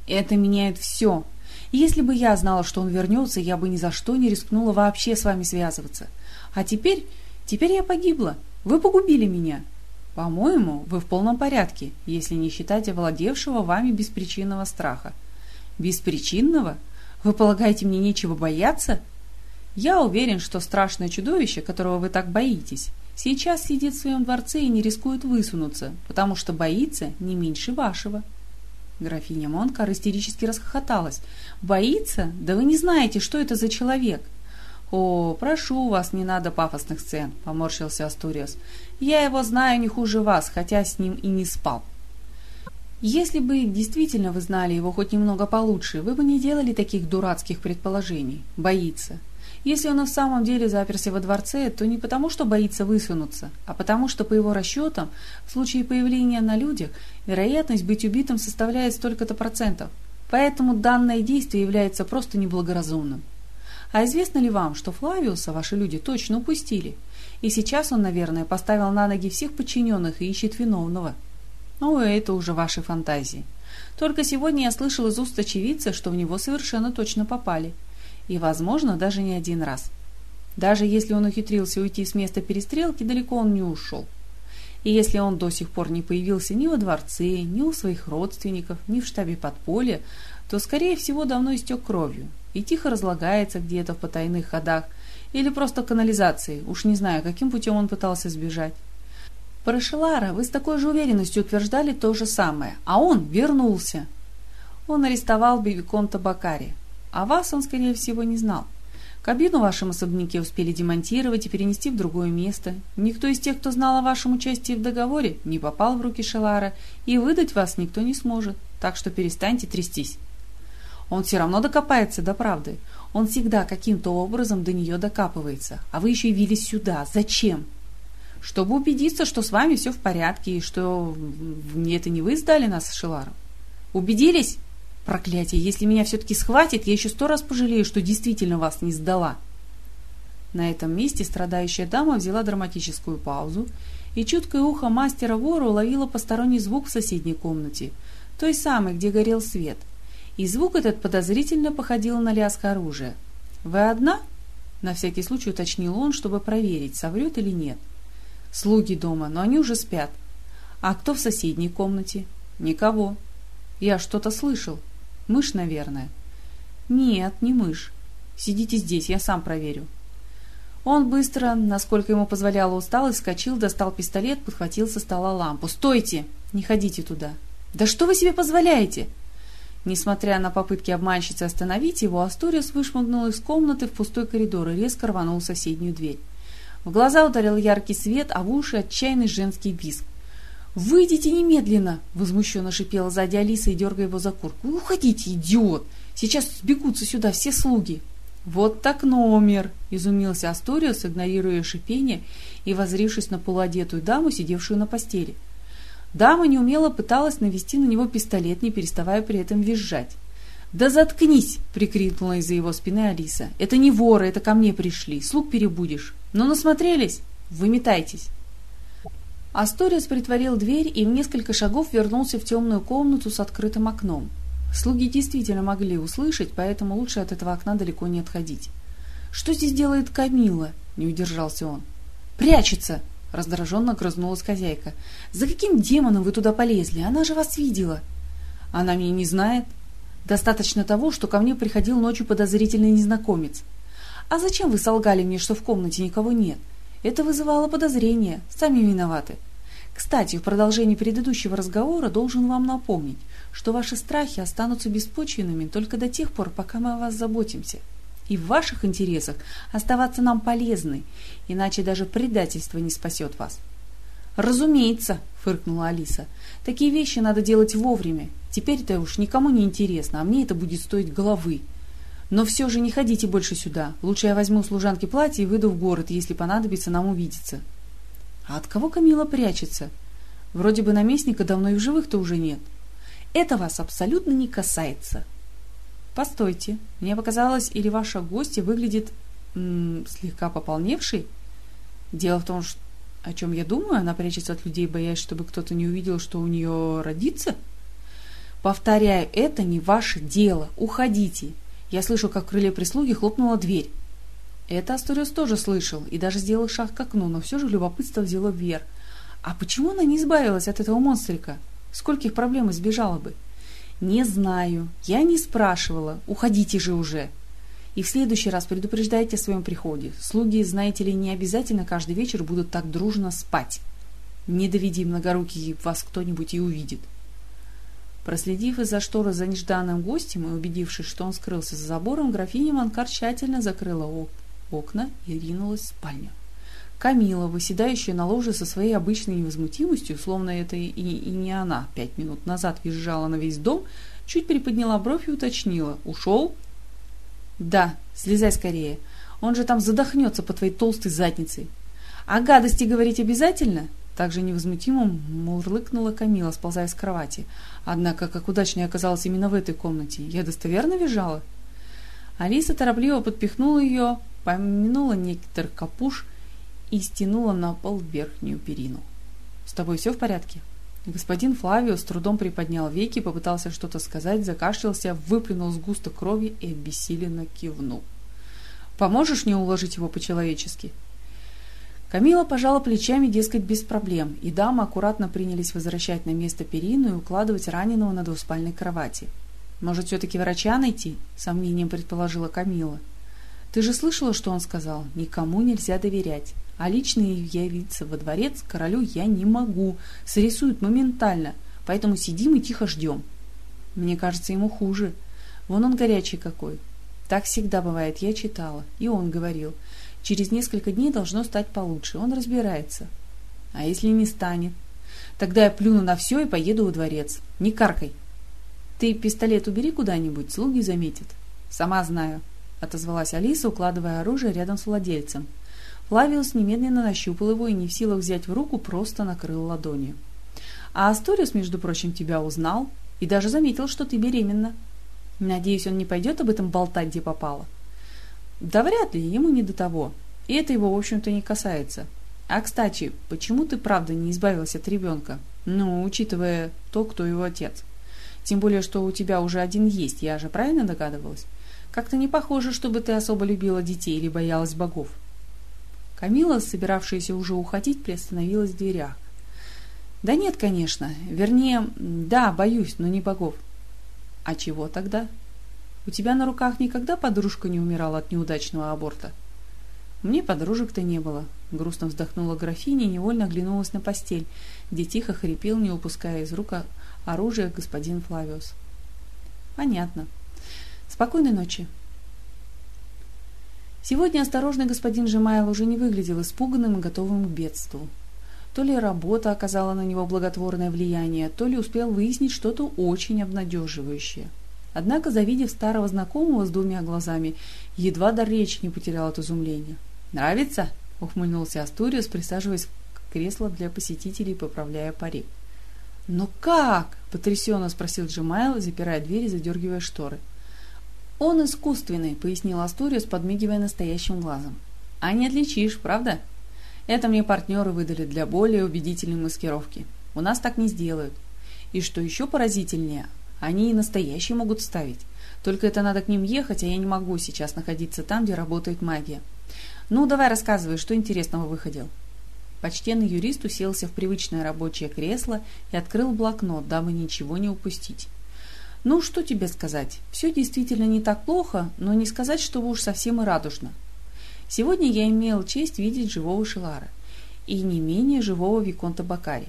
«Это меняет все. Если бы я знала, что он вернется, я бы ни за что не рискнула вообще с вами связываться. А теперь... теперь я погибла. Вы погубили меня. По-моему, вы в полном порядке, если не считать овладевшего вами беспричинного страха. Беспричинного? Вы полагаете, мне нечего бояться? Я уверен, что страшное чудовище, которого вы так боитесь, сейчас сидит в своем дворце и не рискует высунуться, потому что боится не меньше вашего. Графиня Монкар истерически расхохоталась. «Боится? Да вы не знаете, что это за человек!» «О, прошу вас, не надо пафосных сцен», — поморщился Астуриас. «Я его знаю не хуже вас, хотя с ним и не спал». Если бы действительно вы знали его хоть немного получше, вы бы не делали таких дурацких предположений. Боится. Если он и в самом деле заперся во дворце, то не потому, что боится высунуться, а потому, что, по его расчетам, в случае появления на людях, вероятность быть убитым составляет столько-то процентов. Поэтому данное действие является просто неблагоразумным. А известно ли вам, что Флавиуса ваши люди точно упустили? И сейчас он, наверное, поставил на ноги всех подчиненных и ищет виновного. Ну, это уже ваши фантазии. Только сегодня я слышал из уст очевидца, что в него совершенно точно попали. И, возможно, даже не один раз. Даже если он ухитрился уйти с места перестрелки, далеко он не ушел. И если он до сих пор не появился ни во дворце, ни у своих родственников, ни в штабе подполья, то, скорее всего, давно истек кровью и тихо разлагается где-то в потайных ходах или просто канализации, уж не знаю, каким путем он пытался сбежать. Про Шелара вы с такой же уверенностью утверждали то же самое, а он вернулся. Он арестовал Бивиконта Бакари, а вас он, скорее всего, не знал. Кабину в вашем особняке успели демонтировать и перенести в другое место. Никто из тех, кто знал о вашем участии в договоре, не попал в руки Шелара, и выдать вас никто не сможет, так что перестаньте трястись. Он все равно докопается до правды. Он всегда каким-то образом до нее докапывается. А вы еще явились сюда. Зачем? чтобы убедиться, что с вами все в порядке и что это не вы сдали нас с Шиларом. Убедились? Проклятие, если меня все-таки схватит, я еще сто раз пожалею, что действительно вас не сдала. На этом месте страдающая дама взяла драматическую паузу, и чуткое ухо мастера вора уловило посторонний звук в соседней комнате, той самой, где горел свет. И звук этот подозрительно походил на лязг оружия. «Вы одна?» На всякий случай уточнил он, чтобы проверить, соврет или нет. Слуги дома, но они уже спят. А кто в соседней комнате? Никого. Я что-то слышал. Мышь, наверное. Нет, не мышь. Сидите здесь, я сам проверю. Он быстро, насколько ему позволяла усталость, вскочил, достал пистолет, подхватил со стола лампу. «Стойте! Не ходите туда!» «Да что вы себе позволяете?» Несмотря на попытки обманщицы остановить его, Асториус вышмыгнул из комнаты в пустой коридор и резко рванул в соседнюю дверь. В глаза ударил яркий свет, а в уши отчаянный женский визг. «Выйдите немедленно!» — возмущенно шипела сзади Алиса и дергая его за куртку. «Уходите, идиот! Сейчас сбегутся сюда все слуги!» «Вот так номер!» — изумился Асториус, игнорируя шипение и возрившись на полуодетую даму, сидевшую на постели. Дама неумело пыталась навести на него пистолет, не переставая при этом визжать. «Да заткнись!» — прикрикнула из-за его спины Алиса. «Это не воры, это ко мне пришли. Слуг перебудешь. Ну, насмотрелись? Выметайтесь!» Асториус притворил дверь и в несколько шагов вернулся в темную комнату с открытым окном. Слуги действительно могли услышать, поэтому лучше от этого окна далеко не отходить. «Что здесь делает Камила?» — не удержался он. «Прячется!» — раздраженно грызнулась хозяйка. «За каким демоном вы туда полезли? Она же вас видела!» «Она меня не знает. Достаточно того, что ко мне приходил ночью подозрительный незнакомец. А зачем вы солгали мне, что в комнате никого нет? Это вызывало подозрения. Сами виноваты. Кстати, в продолжении предыдущего разговора должен вам напомнить, что ваши страхи останутся беспочвенными только до тех пор, пока мы о вас заботимся. И в ваших интересах оставаться нам полезны, иначе даже предательство не спасет вас. «Разумеется», — фыркнула Алиса, — «такие вещи надо делать вовремя. Теперь-то уж никому не интересно, а мне это будет стоить головы. Но все же не ходите больше сюда. Лучше я возьму служанки платье и выйду в город, если понадобится нам увидеться». «А от кого Камила прячется? Вроде бы наместника давно и в живых-то уже нет». Это вас абсолютно не касается. Постойте, мне показалось, или ваша гостья выглядит м, слегка пополневшей? Дело в том, что, о чем я думаю, она прячется от людей, боясь, чтобы кто-то не увидел, что у нее родится? Повторяю, это не ваше дело. Уходите. Я слышу, как в крыле прислуги хлопнула дверь. Это Асториус тоже слышал и даже сделал шаг к окну, но все же любопытство взяло вверх. А почему она не избавилась от этого монстрика? Скольких проблем избежала бы? Не знаю. Я не спрашивала. Уходите же уже. И в следующий раз предупреждайте о своем приходе. Слуги, знаете ли, не обязательно каждый вечер будут так дружно спать. Не доведи многорукий вас кто-нибудь и увидит. Проследив из-за шторы за нежданным гостем и убедившись, что он скрылся за забором, графиня Манкар тщательно закрыла окна и ринулась в спальню. Камила, выседающая на ложе со своей обычной невозмутимостью, словно это и, и не она пять минут назад визжала на весь дом, чуть приподняла бровь и уточнила. «Ушел?» «Да, слезай скорее. Он же там задохнется по твоей толстой заднице». «А гадости говорить обязательно?» Также невозмутимо мурлыкнула Камила, сползая с кровати. Однако, как удачно я оказалась именно в этой комнате. Я достоверно визжала? Алиса торопливо подпихнула ее, помянула некитор капуш и стянула на пол верхнюю перину. «С тобой все в порядке?» Господин Флавио с трудом приподнял веки, попытался что-то сказать, закашлялся, выплюнул сгусток крови и обессиленно кивнул. «Поможешь мне уложить его по-человечески?» Камила пожала плечами, дескать, без проблем, и дамы аккуратно принялись возвращать на место перину и укладывать раненого на двуспальной кровати. «Может, все-таки врача найти?» — сомнением предположила Камила. «Ты же слышала, что он сказал? Никому нельзя доверять. А лично явиться во дворец королю я не могу. Срисуют моментально. Поэтому сидим и тихо ждем. Мне кажется, ему хуже. Вон он горячий какой. Так всегда бывает, я читала. И он говорил. Через несколько дней должно стать получше. Он разбирается. А если не станет? Тогда я плюну на все и поеду во дворец. Не каркай. Ты пистолет убери куда-нибудь, слуги заметят. Сама знаю, отозвалась Алиса, укладывая оружие рядом с владельцем. Флавиус немедленно нащупал его и не в силах взять в руку, просто накрыл ладонью. «А Асториус, между прочим, тебя узнал и даже заметил, что ты беременна. Надеюсь, он не пойдет об этом болтать, где попало?» «Да вряд ли, ему не до того. И это его, в общем-то, не касается. А, кстати, почему ты правда не избавилась от ребенка? Ну, учитывая то, кто его отец. Тем более, что у тебя уже один есть, я же правильно догадывалась? Как-то не похоже, чтобы ты особо любила детей или боялась богов. Камила, собиравшаяся уже уходить, приостановилась в дверях. «Да нет, конечно. Вернее, да, боюсь, но не богов». «А чего тогда? У тебя на руках никогда подружка не умирала от неудачного аборта?» «Мне подружек-то не было», — грустно вздохнула графиня и невольно оглянулась на постель, где тихо хрипел, не упуская из рук оружие господин Флавиус. «Понятно. Спокойной ночи». Сегодня осторожный господин Жемайл уже не выглядел испуганным и готовым к бедству. То ли работа оказала на него благотворное влияние, то ли успел выяснить что-то очень обнадеживающее. Однако, завидев старого знакомого с двумя глазами, едва до речи не потерял от изумления. «Нравится?» — ухмыльнулся Астуриус, присаживаясь в кресло для посетителей, поправляя парик. «Но как?» — потрясенно спросил Джемайл, запирая дверь и задергивая шторы. «Он искусственный», — пояснил Астуриус, подмигивая настоящим глазом. «А не отличишь, правда?» Это мне партнеры выдали для более убедительной маскировки. У нас так не сделают. И что еще поразительнее, они и настоящие могут ставить. Только это надо к ним ехать, а я не могу сейчас находиться там, где работает магия. Ну, давай рассказывай, что интересного выходил. Почтенный юрист уселся в привычное рабочее кресло и открыл блокнот, дабы ничего не упустить. Ну, что тебе сказать? Все действительно не так плохо, но не сказать, чтобы уж совсем и радужно. Сегодня я имел честь видеть живого Шелара и не менее живого Виконта Бакари.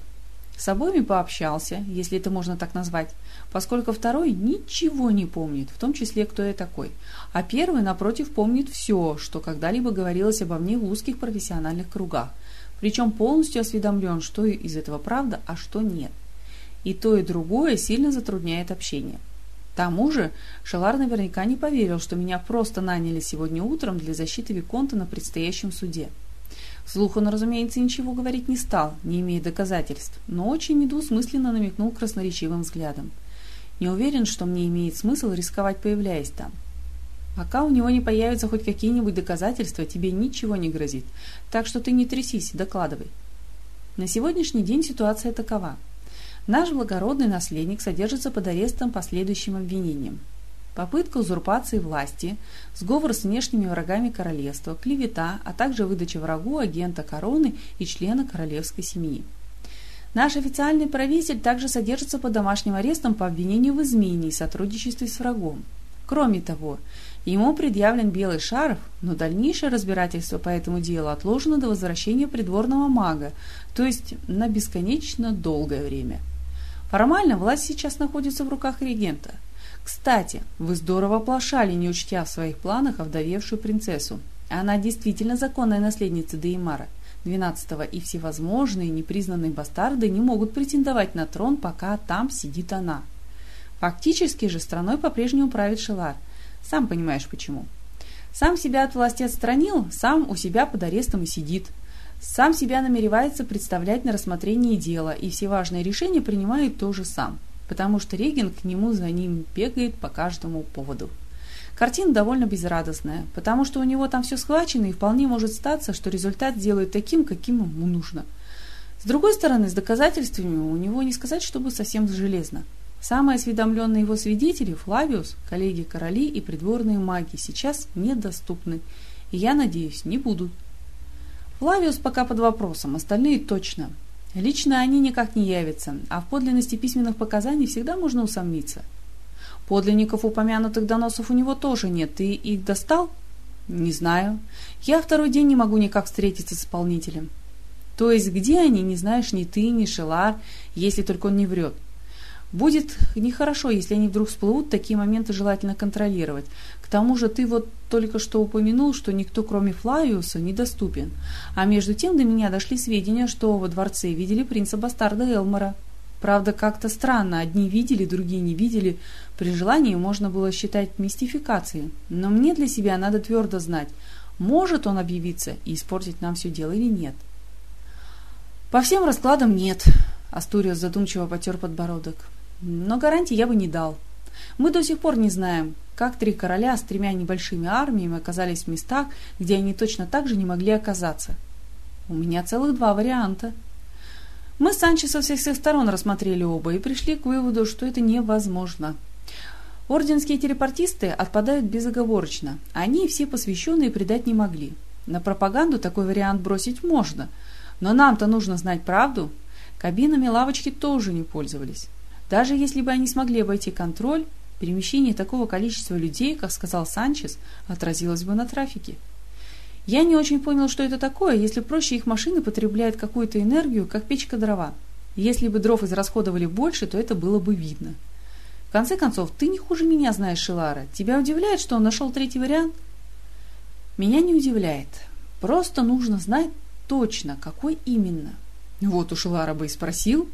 С обоими пообщался, если это можно так назвать, поскольку второй ничего не помнит, в том числе, кто я такой, а первый, напротив, помнит все, что когда-либо говорилось обо мне в узких профессиональных кругах, причем полностью осведомлен, что из этого правда, а что нет. И то, и другое сильно затрудняет общение. К тому же Шелар наверняка не поверил, что меня просто наняли сегодня утром для защиты Виконта на предстоящем суде. Вслух он, разумеется, ничего говорить не стал, не имея доказательств, но очень недвусмысленно намекнул красноречивым взглядом. Не уверен, что мне имеет смысл рисковать, появляясь там. Пока у него не появятся хоть какие-нибудь доказательства, тебе ничего не грозит, так что ты не трясись, докладывай. На сегодняшний день ситуация такова – Наш благородный наследник содержится под арестом по следующим обвинениям. Попытка узурпации власти, сговор с внешними врагами королевства, клевета, а также выдача врагу агента короны и члена королевской семьи. Наш официальный правитель также содержится под домашним арестом по обвинению в измене и сотрудничестве с врагом. Кроме того, ему предъявлен белый шарф, но дальнейшее разбирательство по этому делу отложено до возвращения придворного мага, то есть на бесконечно долгое время – Формально власть сейчас находится в руках регента. Кстати, вы здорово оплошали, не учтя в своих планах овдовевшую принцессу. Она действительно законная наследница Деймара XII, и всевозможные непризнанные бастарды не могут претендовать на трон, пока там сидит она. Фактически же страной по-прежнему правит Шелар. Сам понимаешь почему. Сам себя от власти отстранил, сам у себя под арестом и сидит. Сам себя намеревается представлять на рассмотрении дела, и все важные решения принимает тоже сам, потому что Реген к нему за ним бегает по каждому поводу. Картина довольно безрадостная, потому что у него там все схвачено, и вполне может статься, что результат сделают таким, каким ему нужно. С другой стороны, с доказательствами у него не сказать, чтобы совсем железно. Самые осведомленные его свидетели, Флавиус, коллеги короли и придворные маги, сейчас недоступны, и, я надеюсь, не будут. Флавиус пока под вопросом, остальные точно. Лично они никак не явятся, а в подлинности письменных показаний всегда можно усомниться. Подлинников упомянутых доносов у него тоже нет. Ты их достал? Не знаю. Я второй день не могу никак встретиться с исполнителем. То есть где они, не знаешь ни ты, ни Шелар, если только он не врет. Будет нехорошо, если они вдруг всплывут, такие моменты желательно контролировать. К тому же ты вот только что упомянул, что никто кроме Флавиуса недоступен. А между тем до меня дошли сведения, что во дворце видели принца-бастарда Элмора. Правда, как-то странно, одни видели, другие не видели. При желании можно было считать мистификацией. Но мне для себя надо твердо знать, может он объявиться и испортить нам все дело или нет. По всем раскладам нет. Астуриус задумчиво потер подбородок. Но гарантий я бы не дал. Мы до сих пор не знаем, как три короля с тремя небольшими армиями оказались в местах, где они точно так же не могли оказаться. У меня целых два варианта. Мы с Санчо со всех, всех сторон рассмотрели оба и пришли к выводу, что это невозможно. Орденские телепортисты отпадают безоговорочно. Они все посвященные предать не могли. На пропаганду такой вариант бросить можно. Но нам-то нужно знать правду. Кабинами лавочки тоже не пользовались. Даже если бы они смогли обойти контроль, перемещение такого количества людей, как сказал Санчес, отразилось бы на трафике. Я не очень понял, что это такое, если проще их машины потребляют какую-то энергию, как печка дрова. Если бы дров израсходовали больше, то это было бы видно. В конце концов, ты не хуже меня знаешь Шилара. Тебя удивляет, что он нашел третий вариант? Меня не удивляет. Просто нужно знать точно, какой именно. Вот у Шилара бы и спросил.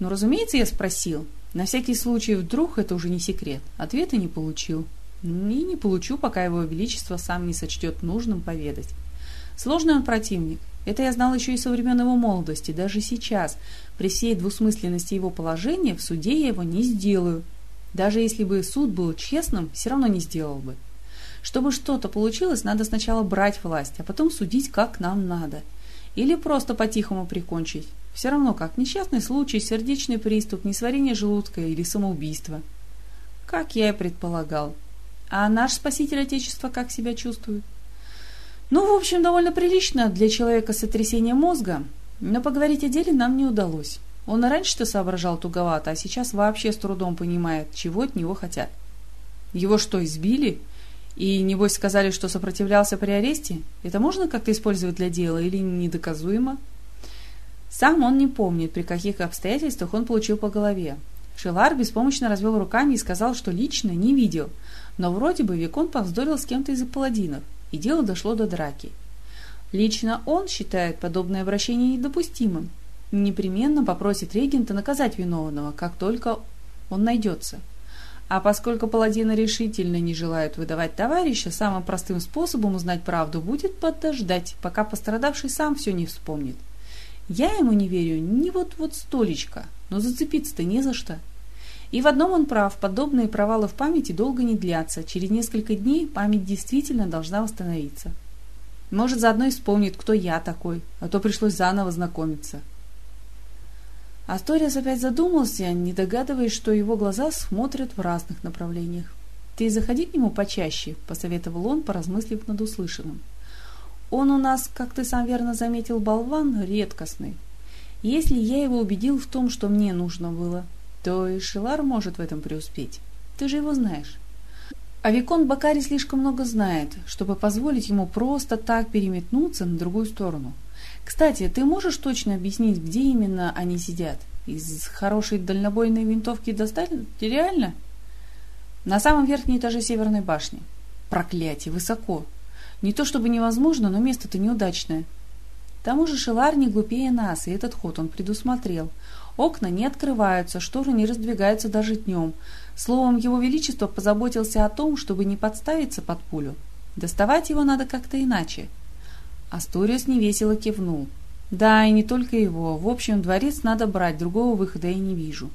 Ну, разумеется, я спросил. На всякий случай, вдруг это уже не секрет. Ответа не получил. И не получу, пока его величество сам не сочтет нужным поведать. Сложный он противник. Это я знал еще и со времен его молодости. Даже сейчас, при всей двусмысленности его положения, в суде я его не сделаю. Даже если бы суд был честным, все равно не сделал бы. Чтобы что-то получилось, надо сначала брать власть, а потом судить, как нам надо. Или просто по-тихому прикончить. Все равно как несчастный случай, сердечный приступ, несварение желудка или самоубийство. Как я и предполагал. А наш спаситель Отечества как себя чувствует? Ну, в общем, довольно прилично для человека с сотрясением мозга, но поговорить о деле нам не удалось. Он и раньше-то соображал туговато, а сейчас вообще с трудом понимает, чего от него хотят. Его что, избили? И, небось, сказали, что сопротивлялся при аресте? Это можно как-то использовать для дела или недоказуемо? Сам он не помнит, при каких обстоятельствах он получил по голове. Шелар беспомощно развел руками и сказал, что лично не видел – но вроде бы Викон повздорил с кем-то из паладинов, и дело дошло до драки. Лично он считает подобное обращение недопустимым. Непременно попросит регента наказать виновного, как только он найдется. А поскольку паладины решительно не желают выдавать товарища, самым простым способом узнать правду будет подождать, пока пострадавший сам все не вспомнит. Я ему не верю ни вот-вот столечко, но зацепиться-то не за что. И в одном он прав, подобные провалы в памяти долго не длятся. Через несколько дней память действительно должна восстановиться. Может, заодно и вспомнит, кто я такой, а то пришлось заново знакомиться. Асториас опять задумался, не догадываясь, что его глаза смотрят в разных направлениях. «Ты заходи к нему почаще», — посоветовал он, поразмыслив над услышанным. «Он у нас, как ты сам верно заметил, болван редкостный. Если я его убедил в том, что мне нужно было, то и Шилар может в этом преуспеть. Ты же его знаешь. А Викон Бакари слишком много знает, чтобы позволить ему просто так переметнуться на другую сторону. Кстати, ты можешь точно объяснить, где именно они сидят? Из хорошей дальнобойной винтовки достали? Реально? На самом верхнем этаже Северной башни. Проклятие, высоко. Не то чтобы невозможно, но место-то неудачное. К тому же Шилар не глупее нас, и этот ход он предусмотрел – Окна не открываются, шторы не раздвигаются даже днем. Словом, его величество позаботился о том, чтобы не подставиться под пулю. Доставать его надо как-то иначе. Асториус невесело кивнул. Да, и не только его. В общем, дворец надо брать, другого выхода я не вижу.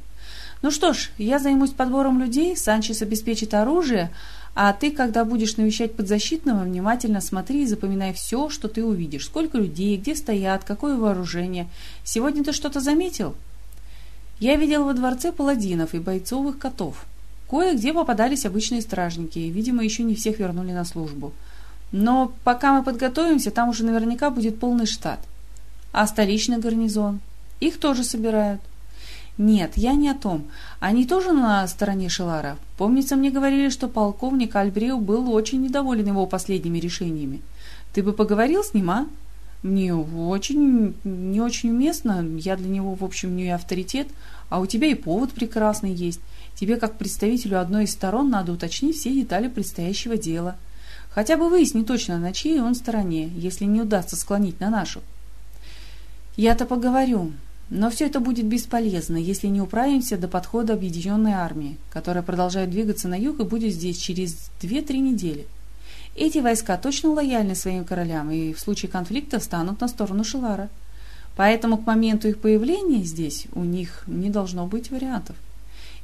Ну что ж, я займусь подбором людей, Санчес обеспечит оружие, а ты, когда будешь навещать подзащитного, внимательно смотри и запоминай все, что ты увидишь. Сколько людей, где стоят, какое вооружение. Сегодня ты что-то заметил? Я видел во дворце паладинов и бойцовых котов. Кое-где попадались обычные стражники, и, видимо, еще не всех вернули на службу. Но пока мы подготовимся, там уже наверняка будет полный штат. А столичный гарнизон? Их тоже собирают. Нет, я не о том. Они тоже на стороне Шелара. Помнится, мне говорили, что полковник Альбреу был очень недоволен его последними решениями. Ты бы поговорил с ним, а? Мне очень, не очень уместно. Я для него, в общем, не авторитет. А у тебя и повод прекрасный есть. Тебе, как представителю одной из сторон, надо уточнить все детали предстоящего дела. Хотя бы выясни точно, на чьей он стороне, если не удастся склонить на нашу. Я-то поговорю, но все это будет бесполезно, если не управимся до подхода объединенной армии, которая продолжает двигаться на юг и будет здесь через 2-3 недели. Эти войска точно лояльны своим королям и в случае конфликта встанут на сторону Шилара. Поэтому к моменту их появления здесь у них не должно быть вариантов.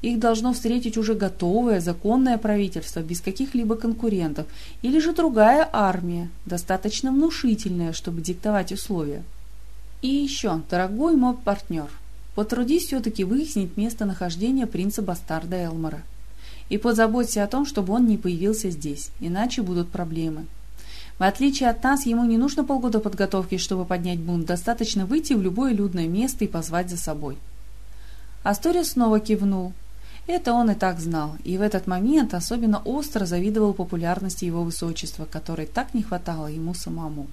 Их должно встретить уже готовое, законное правительство, без каких-либо конкурентов, или же другая армия, достаточно внушительная, чтобы диктовать условия. И еще, дорогой мой партнер, потрудись все-таки выяснить местонахождение принца-бастарда Элмора. И позаботься о том, чтобы он не появился здесь, иначе будут проблемы. В отличие от нас, ему не нужно полгода подготовки, чтобы поднять бунт, достаточно выйти в любое людное место и позвать за собой. Асториус снова кивнул. Это он и так знал, и в этот момент особенно остро завидовал популярности его высочества, которой так не хватало ему самому.